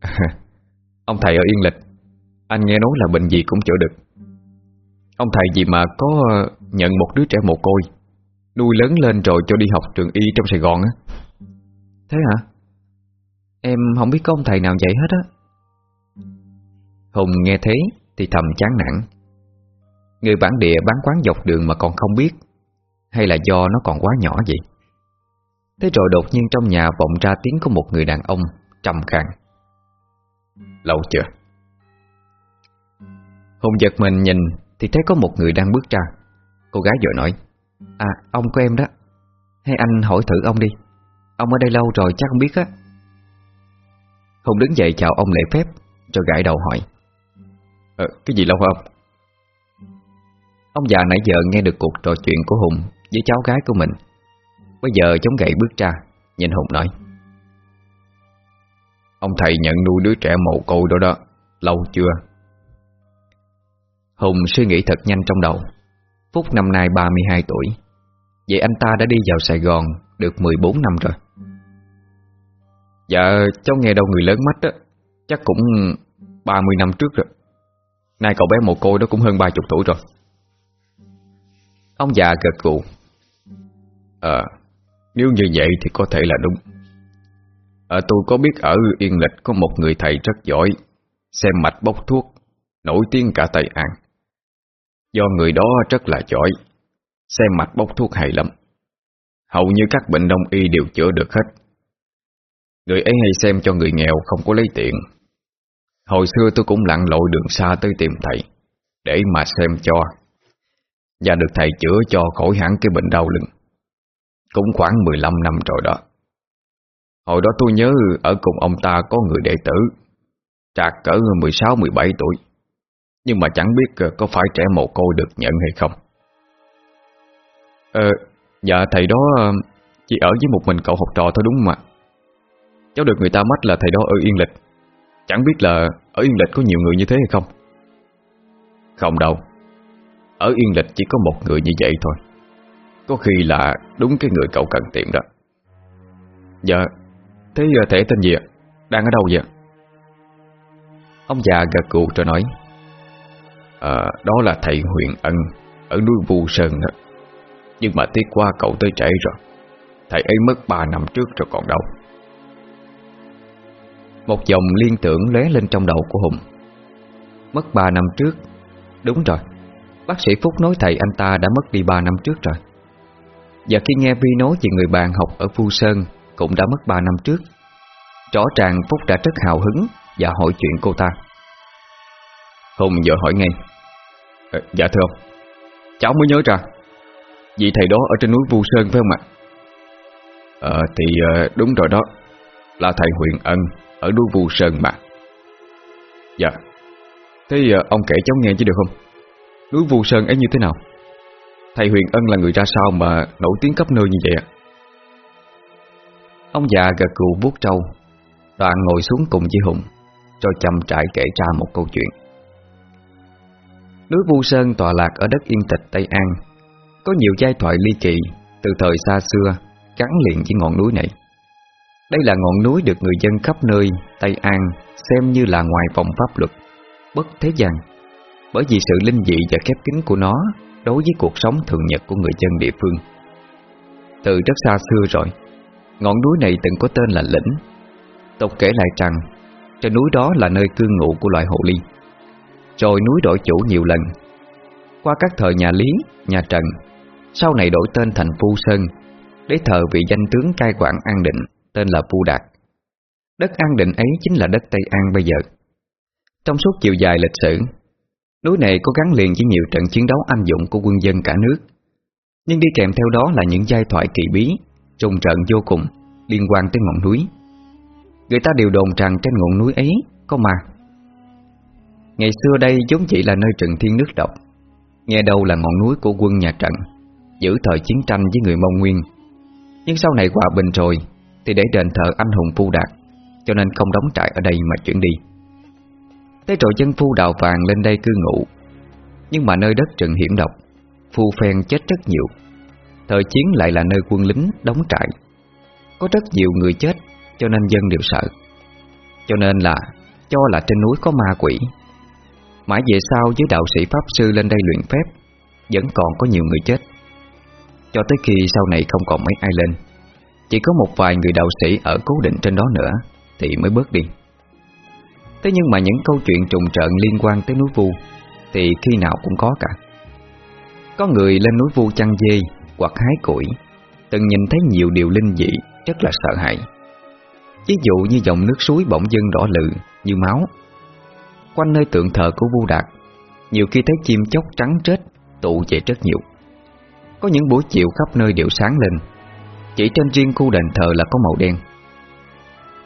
<laughs> Ông thầy ở Yên Lịch, Anh nghe nói là bệnh gì cũng chữa được. Ông thầy gì mà có ờ, nhận một đứa trẻ mồ côi, Nuôi lớn lên rồi cho đi học trường y trong Sài Gòn á. Thế hả? Em không biết có ông thầy nào vậy hết á. Hùng nghe thế thì thầm chán nản. Người bản địa bán quán dọc đường mà còn không biết Hay là do nó còn quá nhỏ vậy? Thế rồi đột nhiên trong nhà vọng ra tiếng của một người đàn ông trầm khàn Lâu chưa? Hùng giật mình nhìn Thì thấy có một người đang bước ra. Cô gái vội nói À ông của em đó. Hay anh hỏi thử ông đi. Ông ở đây lâu rồi chắc không biết á. Hùng đứng dậy chào ông lễ phép Rồi gãi đầu hỏi ờ, Cái gì lâu không? Ông già nãy giờ nghe được cuộc trò chuyện của Hùng Với cháu gái của mình. Bây giờ chống gậy bước ra, Nhìn Hùng nói. Ông thầy nhận nuôi đứa trẻ mồ côi đó đó, Lâu chưa? Hùng suy nghĩ thật nhanh trong đầu. Phúc năm nay 32 tuổi. Vậy anh ta đã đi vào Sài Gòn Được 14 năm rồi. Dạ cháu nghe đâu người lớn mắt á, Chắc cũng 30 năm trước rồi. Nay cậu bé mồ côi đó cũng hơn 30 tuổi rồi. Ông già gật gù. Ờ Nếu như vậy thì có thể là đúng. Ở tôi có biết ở Yên Lịch Có một người thầy rất giỏi, Xem mạch bốc thuốc, Nổi tiếng cả Tây An. Do người đó rất là giỏi, Xem mạch bốc thuốc hay lắm. Hầu như các bệnh đông y đều chữa được hết. Người ấy hay xem cho người nghèo không có lấy tiền. Hồi xưa tôi cũng lặn lội đường xa tới tìm thầy, Để mà xem cho. Và được thầy chữa cho khỏi hẳn cái bệnh đau lưng. Cũng khoảng 15 năm rồi đó. Hồi đó tôi nhớ ở cùng ông ta có người đệ tử Trạc cỡ 16-17 tuổi. Nhưng mà chẳng biết ờ, có phải trẻ mồ côi được nhận hay không. Ờ, dạ thầy đó ờ, chỉ ở với một mình cậu học trò thôi đúng không ạ? Cháu được người ta mách là thầy đó ở Yên Lịch. Chẳng biết là ở Yên Lịch có nhiều người như thế hay không? Không đâu. Ở Yên Lịch chỉ có một người như vậy thôi. Có khi là đúng cái người cậu cần tìm đó. Dạ Thế giờ thể tên gì ạ? Đang ở đâu vậy? Ông già gật cụ rồi nói à, Đó là thầy Huyền Ân Ở núi Vu Sơn đó. Nhưng mà tiếc qua cậu tới trễ rồi. Thầy ấy mất 3 năm trước rồi còn đâu. Một dòng liên tưởng lóe lên trong đầu của Hùng. Mất 3 năm trước. Đúng rồi. Bác sĩ Phúc nói thầy anh ta đã mất đi 3 năm trước rồi. Và khi nghe Vi nói về người bạn học ở Phu Sơn Cũng đã mất 3 năm trước Rõ ràng Phúc đã rất hào hứng Và hỏi chuyện cô ta. Hùng vợ hỏi ngay à, Dạ thưa ông Cháu mới nhớ ra Vị thầy đó ở trên núi Vu Sơn phải không ạ? Ờ thì ờ, đúng rồi đó Là thầy Huyền Ân Ở núi Vu Sơn mà. Dạ Thế ờ, ông kể cháu nghe chứ được không? Núi Vu Sơn ấy như thế nào? Thầy Huyền Ân là người ra sao mà Nổi tiếng khắp nơi như vậy Ông già gật cụ vuốt trâu, Đoạn ngồi xuống cùng với Hùng Rồi chậm trải kể ra một câu chuyện. Núi Vu Sơn tọa lạc ở đất yên tịch Tây An, Có nhiều giai thoại ly kỳ Từ thời xa xưa Gắn liền với ngọn núi này. Đây là ngọn núi được người dân khắp nơi Tây An xem như là ngoài vòng pháp luật, Bất thế gian. Bởi vì sự linh dị và khép kín của nó Đối với cuộc sống thường nhật của người dân địa phương. Từ rất xa xưa rồi Ngọn núi này từng có tên là Lĩnh. Tục kể lại rằng Trên núi đó là nơi cư ngụ của loài hồ ly. Rồi núi đổi chủ nhiều lần. Qua các thời nhà Lý, nhà Trần Sau này đổi tên thành Phu Sơn Để thờ vị danh tướng cai quản An Định Tên là Phu Đạt. Đất An Định ấy chính là đất Tây An bây giờ. Trong suốt chiều dài lịch sử Núi này có gắn liền với nhiều trận chiến đấu anh dũng của quân dân cả nước. Nhưng đi kèm theo đó là những giai thoại kỳ bí, Trùng trận vô cùng, Liên quan tới ngọn núi. Người ta đều đồn rằng trên ngọn núi ấy Có ma. Ngày xưa đây vốn chỉ là nơi trận thiên nước độc. Nghe đâu là ngọn núi của quân nhà Trận, Giữ thời chiến tranh với người Mông Nguyên. Nhưng sau này hòa bình rồi, Thì để đền thờ anh hùng Phu Đạt, Cho nên không đóng trại ở đây mà chuyển đi. Thế rồi dân phu đào vàng lên đây cư ngụ. Nhưng mà nơi đất rừng hiểm độc, Phu phen chết rất nhiều. Thời chiến lại là nơi quân lính đóng trại. Có rất nhiều người chết, Cho nên dân đều sợ. Cho nên là, cho là trên núi có ma quỷ. Mãi về sau với đạo sĩ Pháp Sư lên đây luyện phép, Vẫn còn có nhiều người chết. Cho tới khi sau này không còn mấy ai lên. Chỉ có một vài người đạo sĩ ở cố định trên đó nữa, Thì mới bớt đi. Thế nhưng mà những câu chuyện trùng trận liên quan tới núi Vu Thì khi nào cũng có cả. Có người lên núi Vu chăn dê Hoặc hái củi, Từng nhìn thấy nhiều điều linh dị, Rất là sợ hãi. Ví dụ như dòng nước suối bỗng dưng đỏ lự Như máu. Quanh nơi tượng thờ của Vu Đạt, Nhiều khi thấy chim chóc trắng chết Tụ về rất nhiều. Có những buổi chiều khắp nơi đều sáng lên, Chỉ trên riêng khu đền thờ là có màu đen.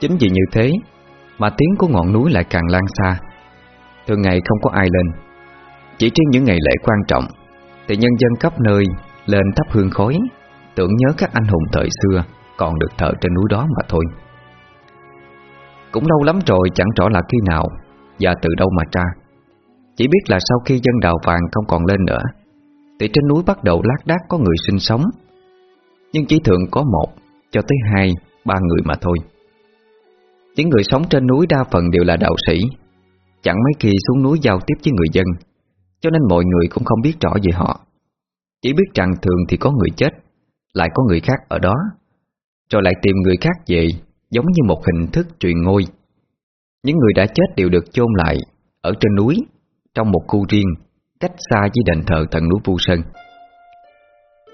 Chính vì như thế mà tiếng của ngọn núi lại càng lan xa. Thường ngày không có ai lên. Chỉ trên những ngày lễ quan trọng Thì nhân dân khắp nơi Lên thắp hương khói Tưởng nhớ các anh hùng thời xưa Còn được thờ trên núi đó mà thôi. Cũng lâu lắm rồi chẳng rõ là khi nào Và từ đâu mà ra. Chỉ biết là sau khi dân đào vàng không còn lên nữa Thì trên núi bắt đầu lác đác có người sinh sống. Nhưng chỉ thường có một Cho tới hai, ba người mà thôi. Những người sống trên núi đa phần đều là đạo sĩ. Chẳng mấy khi xuống núi giao tiếp với người dân, Cho nên mọi người cũng không biết rõ về họ. Chỉ biết rằng thường thì có người chết, Lại có người khác ở đó, Rồi lại tìm người khác về, Giống như một hình thức truyền ngôi. Những người đã chết đều được chôn lại Ở trên núi, Trong một khu riêng, Cách xa với đền thờ thần núi Vu Sơn.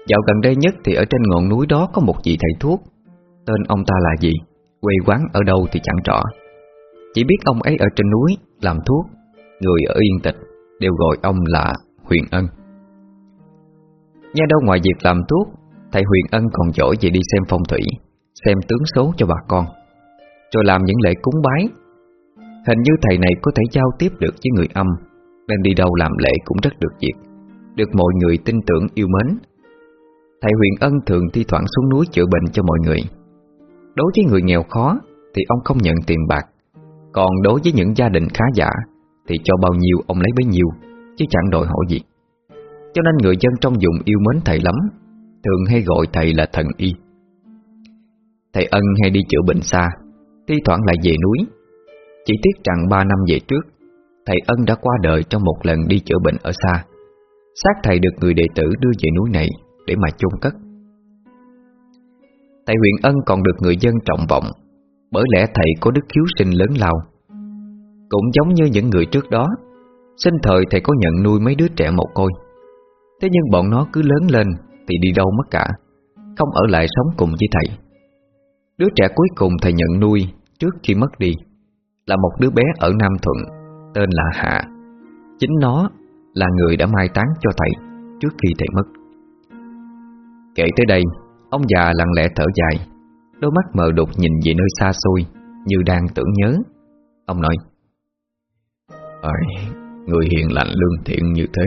Dạo gần đây nhất thì ở trên ngọn núi đó có một vị thầy thuốc, Tên ông ta là gì? Quê quán ở đâu thì chẳng rõ. Chỉ biết ông ấy ở trên núi, Làm thuốc, Người ở yên tịch Đều gọi ông là Huyền Ân. Nghe đâu ngoài việc làm thuốc, Thầy Huyền Ân còn giỏi về đi xem phong thủy, Xem tướng số cho bà con, Rồi làm những lễ cúng bái. Hình như thầy này có thể giao tiếp được với người âm, Nên đi đâu làm lễ cũng rất được việc, Được mọi người tin tưởng yêu mến. Thầy Huyền Ân thường thi thoảng xuống núi chữa bệnh cho mọi người. Đối với người nghèo khó Thì ông không nhận tiền bạc. Còn đối với những gia đình khá giả Thì cho bao nhiêu ông lấy bấy nhiêu, Chứ chẳng đòi hỏi gì. Cho nên người dân trong vùng yêu mến thầy lắm, Thường hay gọi thầy là thần y. Thầy Ân hay đi chữa bệnh xa, Thi thoảng lại về núi. Chỉ tiếc rằng ba năm về trước, Thầy Ân đã qua đời trong một lần đi chữa bệnh ở xa. Xác thầy được người đệ tử đưa về núi này Để mà chôn cất tại huyện Ân còn được người dân trọng vọng, Bởi lẽ thầy có đức hiếu sinh lớn lao. Cũng giống như những người trước đó, Sinh thời thầy có nhận nuôi mấy đứa trẻ mồ côi. Thế nhưng bọn nó cứ lớn lên Thì đi đâu mất cả, Không ở lại sống cùng với thầy. Đứa trẻ cuối cùng thầy nhận nuôi Trước khi mất đi Là một đứa bé ở Nam Thuận, Tên là Hạ. Chính nó là người đã mai táng cho thầy Trước khi thầy mất. Kể tới đây Ông già lặng lẽ thở dài Đôi mắt mờ đục nhìn về nơi xa xôi Như đang tưởng nhớ. Ông nói Ôi, Người hiền lành lương thiện như thế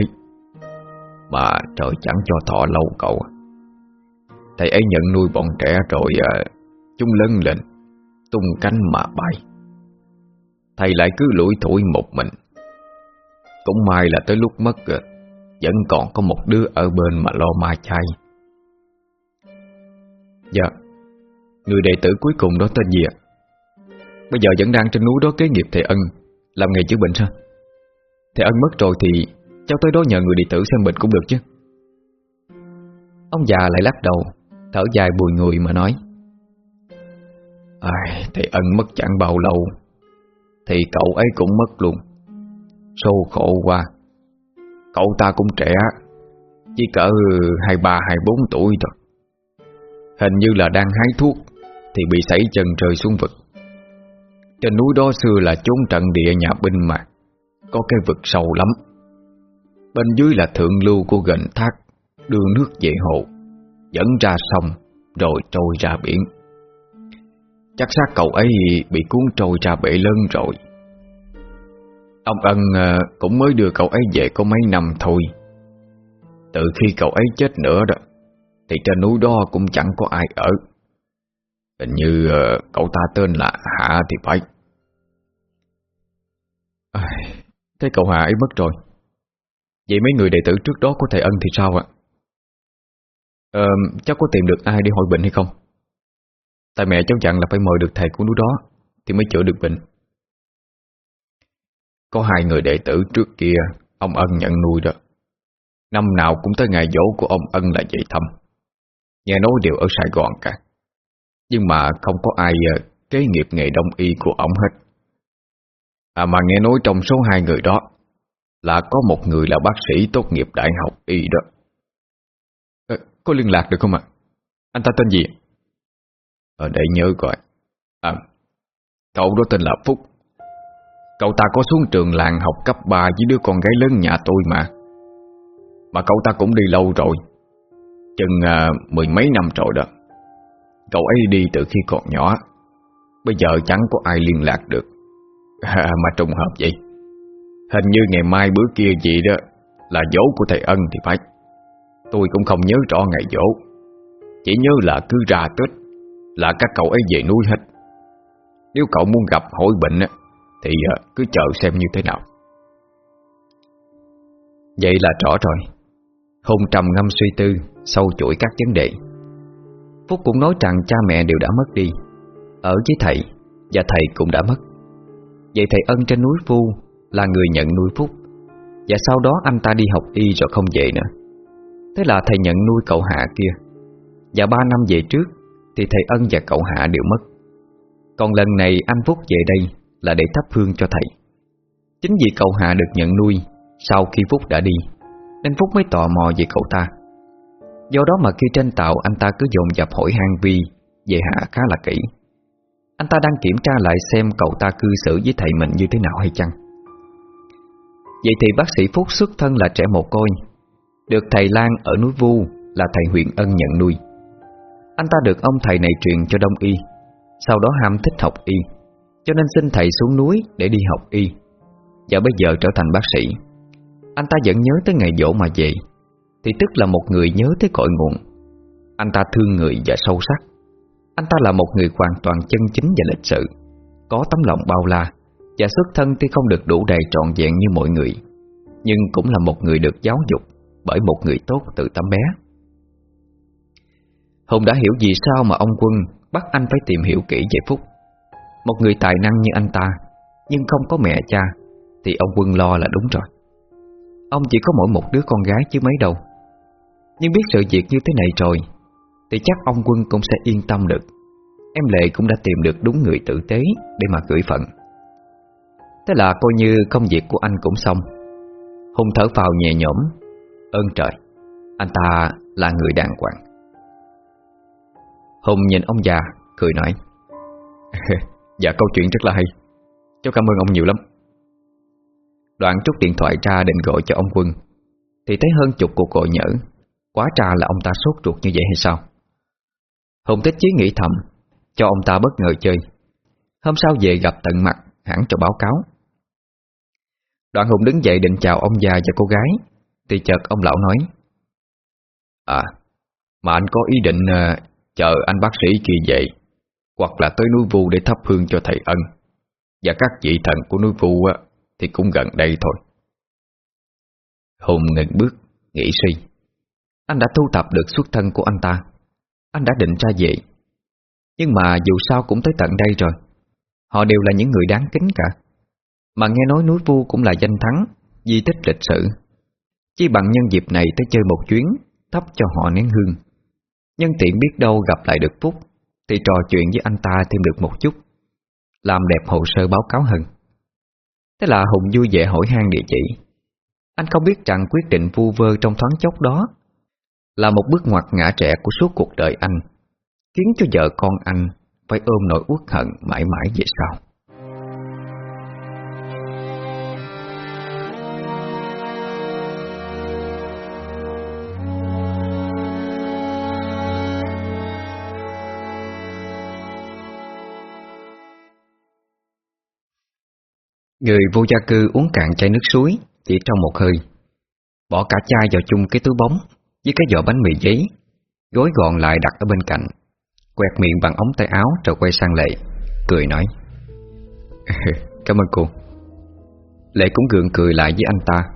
Mà trời chẳng cho thọ lâu cậu à. Thầy ấy nhận nuôi bọn trẻ rồi à, Chúng lớn lên Tung cánh mà bay. Thầy lại cứ lủi thủi một mình. Cũng may là tới lúc mất à, Vẫn còn có một đứa ở bên mà lo ma chay Dạ. Người đệ tử cuối cùng đó tên gì ạ? Bây giờ vẫn đang trên núi đó kế nghiệp thầy ân Làm nghề chữa bệnh sao? Thầy ân mất rồi thì Cháu tới đó nhờ người đệ tử xem bệnh cũng được chứ. Ông già lại lắc đầu Thở dài bùi người mà nói. Ai, Thầy ân mất chẳng bao lâu Thì cậu ấy cũng mất luôn. Sâu khổ quá. Cậu ta cũng trẻ Chỉ cỡ 23-24 tuổi thôi. Hình như là đang hái thuốc, Thì bị sảy chân rơi xuống vực. Trên núi đó xưa là chốn trận địa nhà binh mà, Có cái vực sâu lắm. Bên dưới là thượng lưu của gần thác, Đưa nước về hồ, Dẫn ra sông, Rồi trôi ra biển. Chắc xác cậu ấy bị cuốn trôi ra bể lớn rồi. Ông Ân ờ, cũng mới đưa cậu ấy về có mấy năm thôi. Từ khi cậu ấy chết nữa đó thì trên núi đó cũng chẳng có ai ở. Hình như ờ, cậu ta tên là Hạ thì phải à, Thế cậu Hạ ấy mất rồi. Vậy mấy người đệ tử trước đó của thầy Ân thì sao ạ? Ờ, cháu có tìm được ai để hỏi bệnh hay không? Tại mẹ cháu dặn là phải mời được thầy của núi đó Thì mới chữa được bệnh. Có hai người đệ tử trước kia Ông Ân nhận nuôi đó. Năm nào cũng tới ngày dỗ của ông Ân là dậy thăm. Nghe nói đều ở Sài Gòn cả. Nhưng mà không có ai ờ, kế nghiệp nghề đông y của ông hết. À mà nghe nói trong số hai người đó Là có một người là bác sĩ tốt nghiệp đại học y đó. À, Có liên lạc được không ạ? Anh ta tên gì? Ờ, ở đây nhớ coi. À Cậu đó tên là Phúc. Cậu ta có xuống trường làng học cấp 3 với đứa con gái lớn nhà tôi mà. Mà cậu ta cũng đi lâu rồi. Chừng à, mười mấy năm rồi đó. Cậu ấy đi từ khi còn nhỏ. Bây giờ chẳng có ai liên lạc được. À, Mà trùng hợp vậy. Hình như ngày mai bữa kia gì đó Là dỗ của thầy Ân thì phải. Tôi cũng không nhớ rõ ngày dỗ Chỉ nhớ là cứ ra Tết Là các cậu ấy về núi hết. Nếu cậu muốn gặp hội bệnh Thì à, cứ chờ xem như thế nào. Vậy là rõ rồi. Hùng trầm ngâm suy tư, Sâu chuỗi các vấn đề. Phúc cũng nói rằng cha mẹ đều đã mất đi, Ở với thầy, Và thầy cũng đã mất. Vậy thầy ân trên núi Phu Là người nhận nuôi Phúc, Và sau đó anh ta đi học y rồi không về nữa. Thế là thầy nhận nuôi cậu Hạ kia, Và ba năm về trước Thì thầy Ân và cậu Hạ đều mất. Còn lần này anh Phúc về đây Là để thắp hương cho thầy. Chính vì cậu Hạ được nhận nuôi, Sau khi Phúc đã đi nên Phúc mới tò mò về cậu ta. Do đó mà khi trên tàu, Anh ta cứ dồn dập hỏi hang Vi Về Hạ khá là kỹ. Anh ta đang kiểm tra lại xem cậu ta cư xử với thầy mình như thế nào hay chăng. Vậy thì bác sĩ Phúc xuất thân là trẻ mồ côi, Được thầy Lan ở núi Vu Là thầy huyện ân nhận nuôi. Anh ta được ông thầy này truyền cho đông y, Sau đó ham thích học y, Cho nên xin thầy xuống núi để đi học y, Và bây giờ trở thành bác sĩ. Anh ta vẫn nhớ tới ngày dỗ mà về. Thì tức là một người nhớ tới cội nguồn. Anh ta thương người và sâu sắc. Anh ta là một người hoàn toàn chân chính và lịch sự. Có tấm lòng bao la. Và xuất thân tuy không được đủ đầy trọn vẹn như mọi người. Nhưng cũng là một người được giáo dục Bởi một người tốt từ tấm bé. Hùng đã hiểu vì sao mà ông Quân bắt anh phải tìm hiểu kỹ về Phúc. Một người tài năng như anh ta, Nhưng không có mẹ cha, Thì ông Quân lo là đúng rồi. Ông chỉ có mỗi một đứa con gái chứ mấy đâu. Nhưng biết sự việc như thế này rồi, Thì chắc ông Quân cũng sẽ yên tâm được. Em Lệ cũng đã tìm được đúng người tử tế Để mà gửi phận. Thế là coi như công việc của anh cũng xong. Hùng thở phào nhẹ nhõm, Ơn trời, Anh ta là người đàng hoàng. Hùng nhìn ông già, Cười nói <laughs> Dạ câu chuyện rất là hay. Cháu cảm ơn ông nhiều lắm. Đoạn rút điện thoại ra định gọi cho ông Quân. Thì thấy hơn chục cuộc gọi nhỡ. Quá trà là ông ta sốt ruột như vậy hay sao? Hùng tích chí nghĩ thầm Cho ông ta bất ngờ chơi. Hôm sau về gặp tận mặt Hẳn cho báo cáo. Đoạn Hùng đứng dậy định chào ông già và cô gái. Thì chợt ông lão nói À Mà anh có ý định uh, Chờ anh bác sĩ kia về Hoặc là tới núi vu để thắp hương cho thầy ân Và các vị thần của núi vu á, thì cũng gần đây thôi. Hùng ngừng bước, Nghĩ suy. Anh đã thu thập được xuất thân của anh ta. Anh đã định ra vậy Nhưng mà dù sao cũng tới tận đây rồi. Họ đều là những người đáng kính cả. Mà nghe nói núi vu cũng là danh thắng, Di tích lịch sử. Chỉ bằng nhân dịp này tới chơi một chuyến, Thắp cho họ nén hương. Nhân tiện biết đâu gặp lại được Phúc, Thì trò chuyện với anh ta thêm được một chút. Làm đẹp hồ sơ báo cáo hơn. Thế là Hùng vui vẻ hỏi han địa chỉ. Anh không biết rằng quyết định vu vơ trong thoáng chốc đó Là một bước ngoặt ngã trẻ của suốt cuộc đời anh, Khiến cho vợ con anh Phải ôm nỗi uất hận mãi mãi về sau. Người vô gia cư uống cạn chai nước suối, Chỉ trong một hơi. Bỏ cả chai vào chung cái túi bóng, Với cái giỏ bánh mì giấy, Gói gọn lại đặt ở bên cạnh. Quẹt miệng bằng ống tay áo rồi quay sang Lệ, Cười nói. <laughs> Cảm ơn cô. Lệ cũng gượng cười lại với anh ta.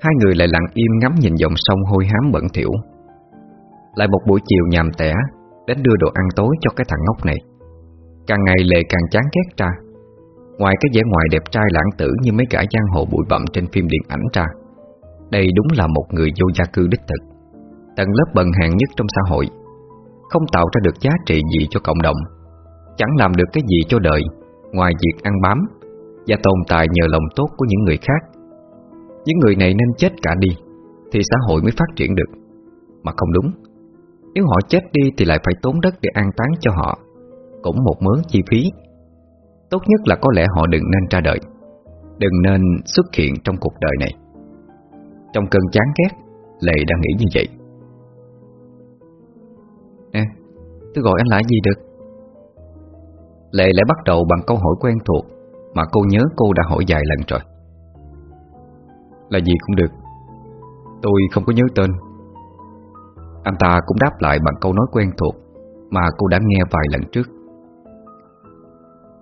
Hai người lại lặng im ngắm nhìn dòng sông hôi hám bẩn thỉu. Lại một buổi chiều nhàm tẻ, Đến đưa đồ ăn tối cho cái thằng ngốc này. Càng ngày Lệ càng chán ghét ra. Ngoài cái vẻ ngoài đẹp trai lãng tử như mấy gã giang hồ bụi bặm trên phim điện ảnh ra, Đây đúng là một người vô gia cư đích thực, Tầng lớp bần hàng nhất trong xã hội, Không tạo ra được giá trị gì cho cộng đồng, Chẳng làm được cái gì cho đời, Ngoài việc ăn bám Và tồn tại nhờ lòng tốt của những người khác. Những người này nên chết cả đi Thì xã hội mới phát triển được, Mà không đúng. Nếu họ chết đi thì lại phải tốn đất để an táng cho họ, Cũng một mớ chi phí. Tốt nhất là có lẽ họ đừng nên ra đời. Đừng nên xuất hiện trong cuộc đời này. Trong cơn chán ghét Lệ đang nghĩ như vậy. Nè Tôi gọi anh là gì được? Lệ lại bắt đầu bằng câu hỏi quen thuộc Mà cô nhớ cô đã hỏi vài lần rồi. Là gì cũng được. Tôi không có nhớ tên. Anh ta cũng đáp lại bằng câu nói quen thuộc Mà cô đã nghe vài lần trước.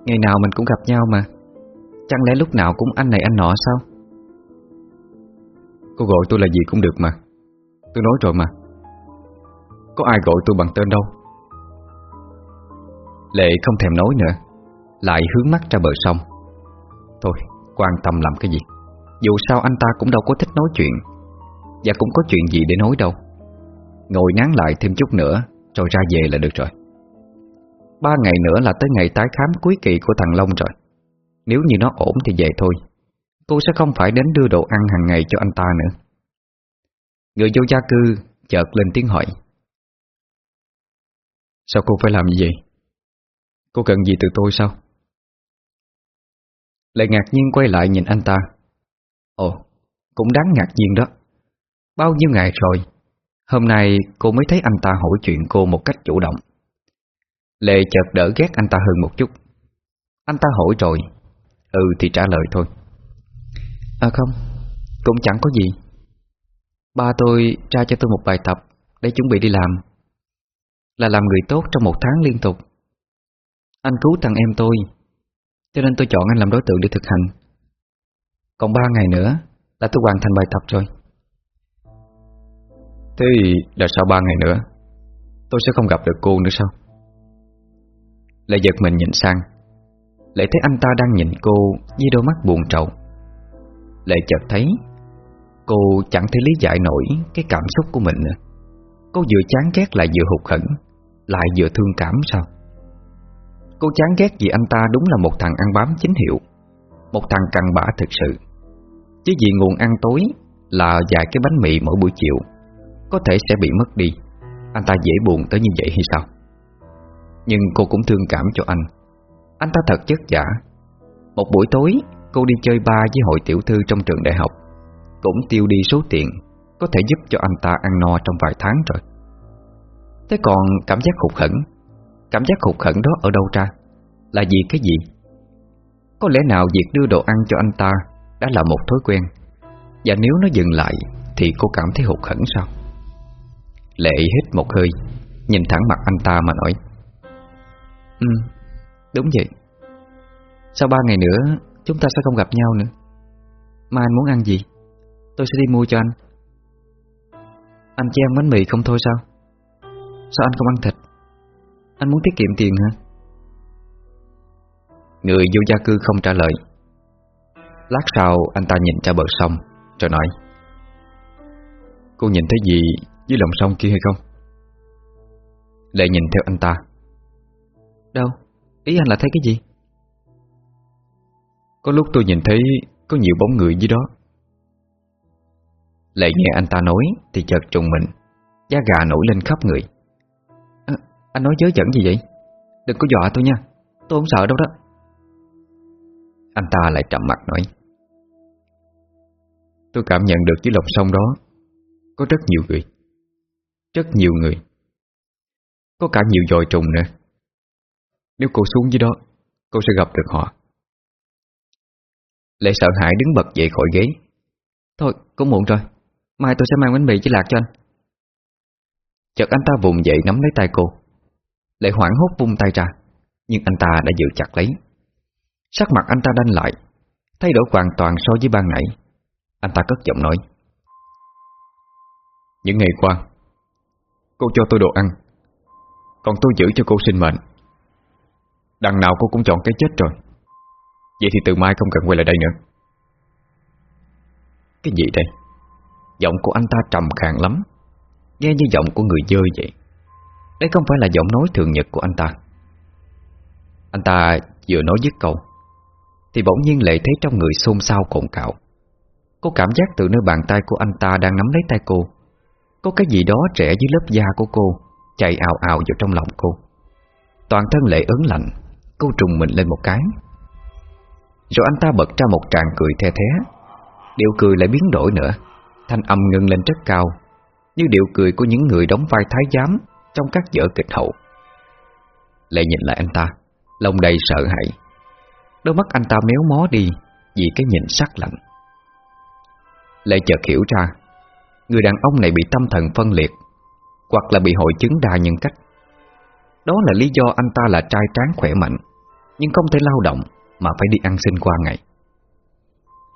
Ngày nào mình cũng gặp nhau mà. Chẳng lẽ lúc nào cũng anh này anh nọ sao? Cô gọi tôi là gì cũng được mà. Tôi nói rồi mà. Có ai gọi tôi bằng tên đâu? Lệ không thèm nói nữa, Lại hướng mắt ra bờ sông. Thôi, quan tâm làm cái gì? Dù sao anh ta cũng đâu có thích nói chuyện, Và cũng có chuyện gì để nói đâu. Ngồi nán lại thêm chút nữa, Rồi ra về là được rồi. Ba ngày nữa là tới ngày tái khám cuối kỳ của thằng Long rồi. Nếu như nó ổn thì về thôi. Cô sẽ không phải đến đưa đồ ăn hàng ngày cho anh ta nữa. Người vô gia cư chợt lên tiếng hỏi. Sao cô phải làm gì? vậy? Cô cần gì từ tôi sao? Lại ngạc nhiên quay lại nhìn anh ta. Ồ, cũng đáng ngạc nhiên đó. Bao nhiêu ngày rồi? Hôm nay cô mới thấy anh ta hỏi chuyện cô một cách chủ động. Lệ chợt đỡ ghét anh ta hơn một chút. Anh ta hỏi rồi. Ừ thì trả lời thôi. À không Cũng chẳng có gì. Ba tôi tra cho tôi một bài tập Để chuẩn bị đi làm. Là làm người tốt trong một tháng liên tục. Anh cứu thằng em tôi Cho nên tôi chọn anh làm đối tượng để thực hành. Còn ba ngày nữa Là tôi hoàn thành bài tập rồi. Thế là sau ba ngày nữa Tôi sẽ không gặp được cô nữa sao lại giật mình nhìn sang. Lại thấy anh ta đang nhìn cô Với đôi mắt buồn trầu. Lại chợt thấy Cô chẳng thể lý giải nổi Cái cảm xúc của mình nữa. Cô vừa chán ghét lại vừa hụt hẫng, Lại vừa thương cảm sao? Cô chán ghét vì anh ta đúng là một thằng ăn bám chính hiệu, Một thằng cằn bã thực sự. Chứ vì nguồn ăn tối Là vài cái bánh mì mỗi buổi chiều, Có thể sẽ bị mất đi. Anh ta dễ buồn tới như vậy hay sao? Nhưng cô cũng thương cảm cho anh. Anh ta thật chất giả. Một buổi tối, cô đi chơi ba với hội tiểu thư trong trường đại học. Cũng tiêu đi số tiền, Có thể giúp cho anh ta ăn no trong vài tháng rồi. Thế còn cảm giác hụt hẫng? Cảm giác hụt hẫng đó ở đâu ra? Là vì cái gì? Có lẽ nào việc đưa đồ ăn cho anh ta Đã là một thói quen. Và nếu nó dừng lại, Thì cô cảm thấy hụt hẫng sao? Lệ hít một hơi, Nhìn thẳng mặt anh ta mà nói. Ừ, đúng vậy. Sau ba ngày nữa Chúng ta sẽ không gặp nhau nữa. Mà anh muốn ăn gì? Tôi sẽ đi mua cho anh. Anh chỉ ăn bánh mì không thôi sao? Sao anh không ăn thịt? Anh muốn tiết kiệm tiền hả? Người vô gia cư không trả lời. Lát sau anh ta nhìn ra bờ sông Rồi nói. Cô nhìn thấy gì dưới lòng sông kia hay không? Lệ nhìn theo anh ta. Đâu? Ý anh là thấy cái gì? Có lúc tôi nhìn thấy Có nhiều bóng người dưới đó. Lệ nghe anh ta nói Thì chợt trùng mình Da gà nổi lên khắp người. À, Anh nói chớ dẫn gì vậy? Đừng có dọa tôi nha Tôi không sợ đâu đó. Anh ta lại trầm mặt nói Tôi cảm nhận được dưới lòng sông đó Có rất nhiều người Rất nhiều người. Có cả nhiều dòi trùng nữa nếu cô xuống dưới đó, Cô sẽ gặp được họ. Lệ sợ hãi đứng bật dậy khỏi ghế. Thôi, cũng muộn rồi. Mai tôi sẽ mang bánh mì với lạc cho anh. Chợt anh ta vùng dậy nắm lấy tay cô. Lệ hoảng hốt vung tay ra, Nhưng anh ta đã giữ chặt lấy. Sắc mặt anh ta đanh lại, Thay đổi hoàn toàn so với ban nãy. Anh ta cất giọng nói. Những ngày qua, Cô cho tôi đồ ăn, Còn tôi giữ cho cô sinh mệnh. Đằng nào cô cũng chọn cái chết rồi. Vậy thì từ mai không cần quay lại đây nữa. Cái gì đây? Giọng của anh ta trầm khàn lắm. Nghe như giọng của người dơi vậy. Đây không phải là giọng nói thường nhật của anh ta. Anh ta vừa nói dứt câu, Thì bỗng nhiên lệ thấy trong người xôn xao cồn cạo. Cô cảm giác từ nơi bàn tay của anh ta đang nắm lấy tay cô. Có cái gì đó trẻ dưới lớp da của cô, Chạy ào ào vào trong lòng cô. Toàn thân lệ ớn lạnh. Cô trùng mình lên một cái. Rồi anh ta bật ra một tràng cười the thế. Điệu cười lại biến đổi nữa. Thanh âm ngưng lên rất cao, Như điệu cười của những người đóng vai thái giám Trong các vở kịch hậu. Lệ nhìn lại anh ta, Lòng đầy sợ hãi. Đôi mắt anh ta méo mó đi Vì cái nhìn sắc lạnh. Lệ chợt hiểu ra, Người đàn ông này bị tâm thần phân liệt, Hoặc là bị hội chứng đa nhân cách. Đó là lý do anh ta là trai tráng khỏe mạnh. Nhưng không thể lao động, Mà phải đi ăn xin qua ngày.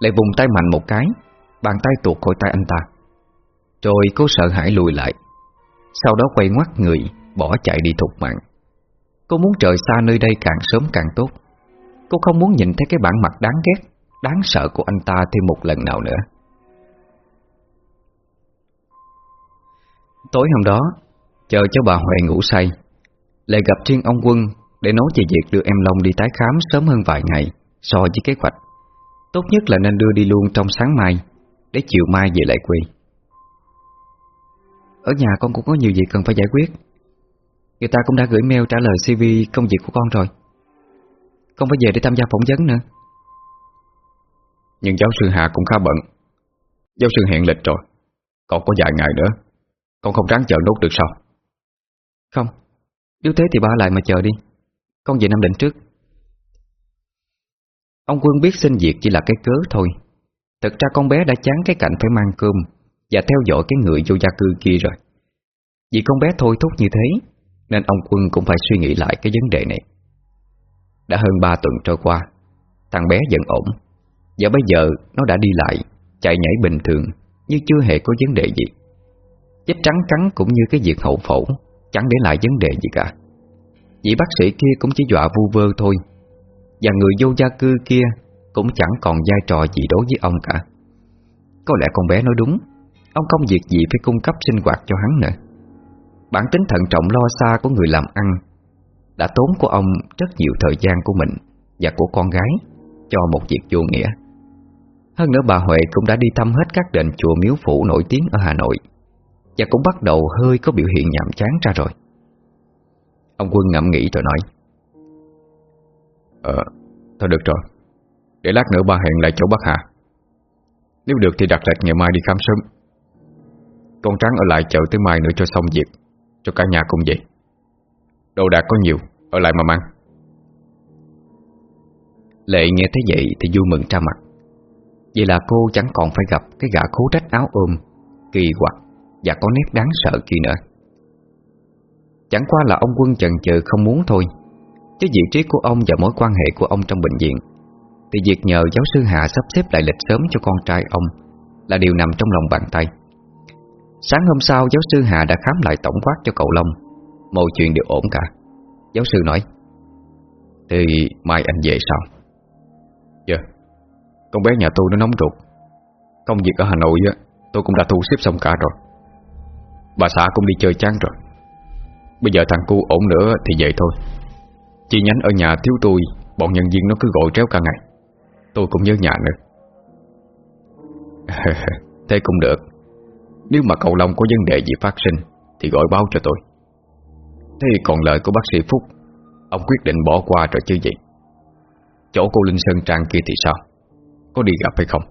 Lệ vùng tay mạnh một cái, Bàn tay tuột khỏi tay anh ta. Rồi cô sợ hãi lùi lại. Sau đó quay ngoắt người, Bỏ chạy đi thục mạng. Cô muốn trời xa nơi đây càng sớm càng tốt. Cô không muốn nhìn thấy cái bản mặt đáng ghét, Đáng sợ của anh ta thêm một lần nào nữa. Tối hôm đó, Chờ cho bà Huệ ngủ say, Lại gặp riêng ông Quân để nói về việc đưa em Long đi tái khám Sớm hơn vài ngày So với kế hoạch. Tốt nhất là nên đưa đi luôn trong sáng mai Để chiều mai về lại quê. Ở nhà con cũng có nhiều việc cần phải giải quyết. Người ta cũng đã gửi mail trả lời CV công việc của con rồi. Con phải về để tham gia phỏng vấn nữa. Nhưng giáo sư Hà cũng khá bận. Giáo sư hẹn lịch rồi. Còn có vài ngày nữa. Con không ráng chờ nốt được sao? Không. Nếu thế thì ba lại mà chờ đi con về Nam Định trước. Ông Quân biết xin việc chỉ là cái cớ thôi. Thật ra con bé đã chán cái cảnh phải mang cơm Và theo dõi cái người vô gia cư kia rồi. Vì con bé thôi thúc như thế, Nên ông Quân cũng phải suy nghĩ lại cái vấn đề này. Đã hơn 3 tuần trôi qua, Thằng bé vẫn ổn. Và bây giờ nó đã đi lại, Chạy nhảy bình thường, Như chưa hề có vấn đề gì. Chết trắng cắn cũng như cái việc hậu phẫu, Chẳng để lại vấn đề gì cả. Vị bác sĩ kia cũng chỉ dọa vu vơ thôi. Và người vô gia cư kia Cũng chẳng còn vai trò gì đối với ông cả. Có lẽ con bé nói đúng. Ông công việc gì phải cung cấp sinh hoạt cho hắn nữa? Bản tính thận trọng lo xa của người làm ăn Đã tốn của ông rất nhiều thời gian của mình Và của con gái Cho một việc vô nghĩa. Hơn nữa bà Huệ cũng đã đi thăm hết các đền chùa miếu phủ nổi tiếng ở Hà Nội Và cũng bắt đầu hơi có biểu hiện nhàm chán ra rồi. Ông Quân ngẫm nghĩ rồi nói. Ờ, thôi được rồi. Để lát nữa ba hẹn lại chỗ bác Hà. Nếu được thì đặt lịch ngày mai đi khám sớm. Con trắng ở lại chờ tới mai nữa cho xong việc Cho cả nhà cùng vậy Đồ đạc có nhiều Ở lại mà mang. Lệ nghe thấy vậy thì vui mừng ra mặt. Vậy là cô chẳng còn phải gặp Cái gã khố trách áo ôm Kỳ quặc và có nét đáng sợ kia nữa. Chẳng qua là ông quân chần chừ không muốn thôi. Chứ vị trí của ông và mối quan hệ của ông trong bệnh viện. Thì việc nhờ giáo sư Hạ sắp xếp lại lịch sớm cho con trai ông Là điều nằm trong lòng bàn tay. Sáng hôm sau, giáo sư Hạ đã khám lại tổng quát cho cậu Long. Mọi chuyện đều ổn cả. Giáo sư nói, Thì mai anh về sao? Dạ. Con bé nhà tôi nó nóng ruột. Công việc ở Hà Nội á, Tôi cũng đã thu xếp xong cả rồi. Bà xã cũng đi chơi chán rồi. Bây giờ thằng cu ổn nữa thì về thôi. Chi nhánh ở nhà thiếu tôi, Bọn nhân viên nó cứ gọi tréo cả ngày. Tôi cũng nhớ nhà nữa. <laughs> Thế cũng được. Nếu mà cậu Long có vấn đề gì phát sinh, Thì gọi báo cho tôi. Thế còn lời của bác sĩ Phúc, Ông quyết định bỏ qua rồi chứ gì? Chỗ cô Linh Sơn Trang kia thì sao? Có đi gặp hay không?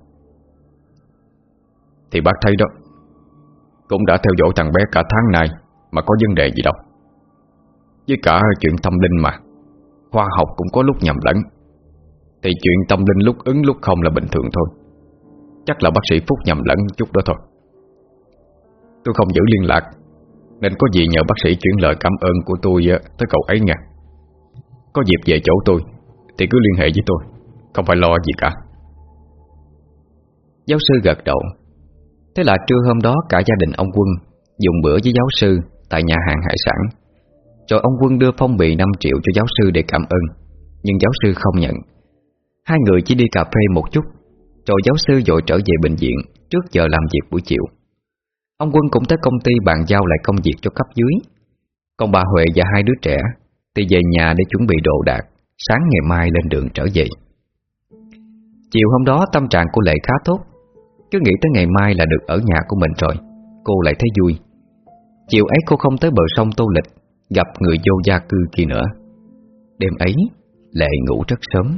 Thì bác thấy đó. Cũng đã theo dõi thằng bé cả tháng nay, Mà có vấn đề gì đâu. Với cả chuyện tâm linh mà. Khoa học cũng có lúc nhầm lẫn. Thì chuyện tâm linh lúc ứng lúc không là bình thường thôi. Chắc là bác sĩ Phúc nhầm lẫn chút đó thôi. Tôi không giữ liên lạc, Nên có gì nhờ bác sĩ chuyển lời cảm ơn của tôi Tới cậu ấy nha. Có dịp về chỗ tôi, Thì cứ liên hệ với tôi, Không phải lo gì cả. Giáo sư gật đầu. Thế là trưa hôm đó cả gia đình ông Quân Dùng bữa với giáo sư Tại nhà hàng hải sản. Rồi ông Quân đưa phong bì 5 triệu cho giáo sư để cảm ơn, Nhưng giáo sư không nhận. Hai người chỉ đi cà phê một chút, Rồi giáo sư dội trở về bệnh viện Trước giờ làm việc buổi chiều. Ông Quân cũng tới công ty bàn giao lại công việc cho cấp dưới. Còn bà Huệ và hai đứa trẻ Thì về nhà để chuẩn bị đồ đạc, Sáng ngày mai lên đường trở về. Chiều hôm đó tâm trạng của Lệ khá tốt, Cứ nghĩ tới ngày mai là được ở nhà của mình rồi, Cô lại thấy vui. Chiều ấy cô không tới bờ sông Tô Lịch Gặp người vô gia cư kia nữa. Đêm ấy Lệ ngủ rất sớm.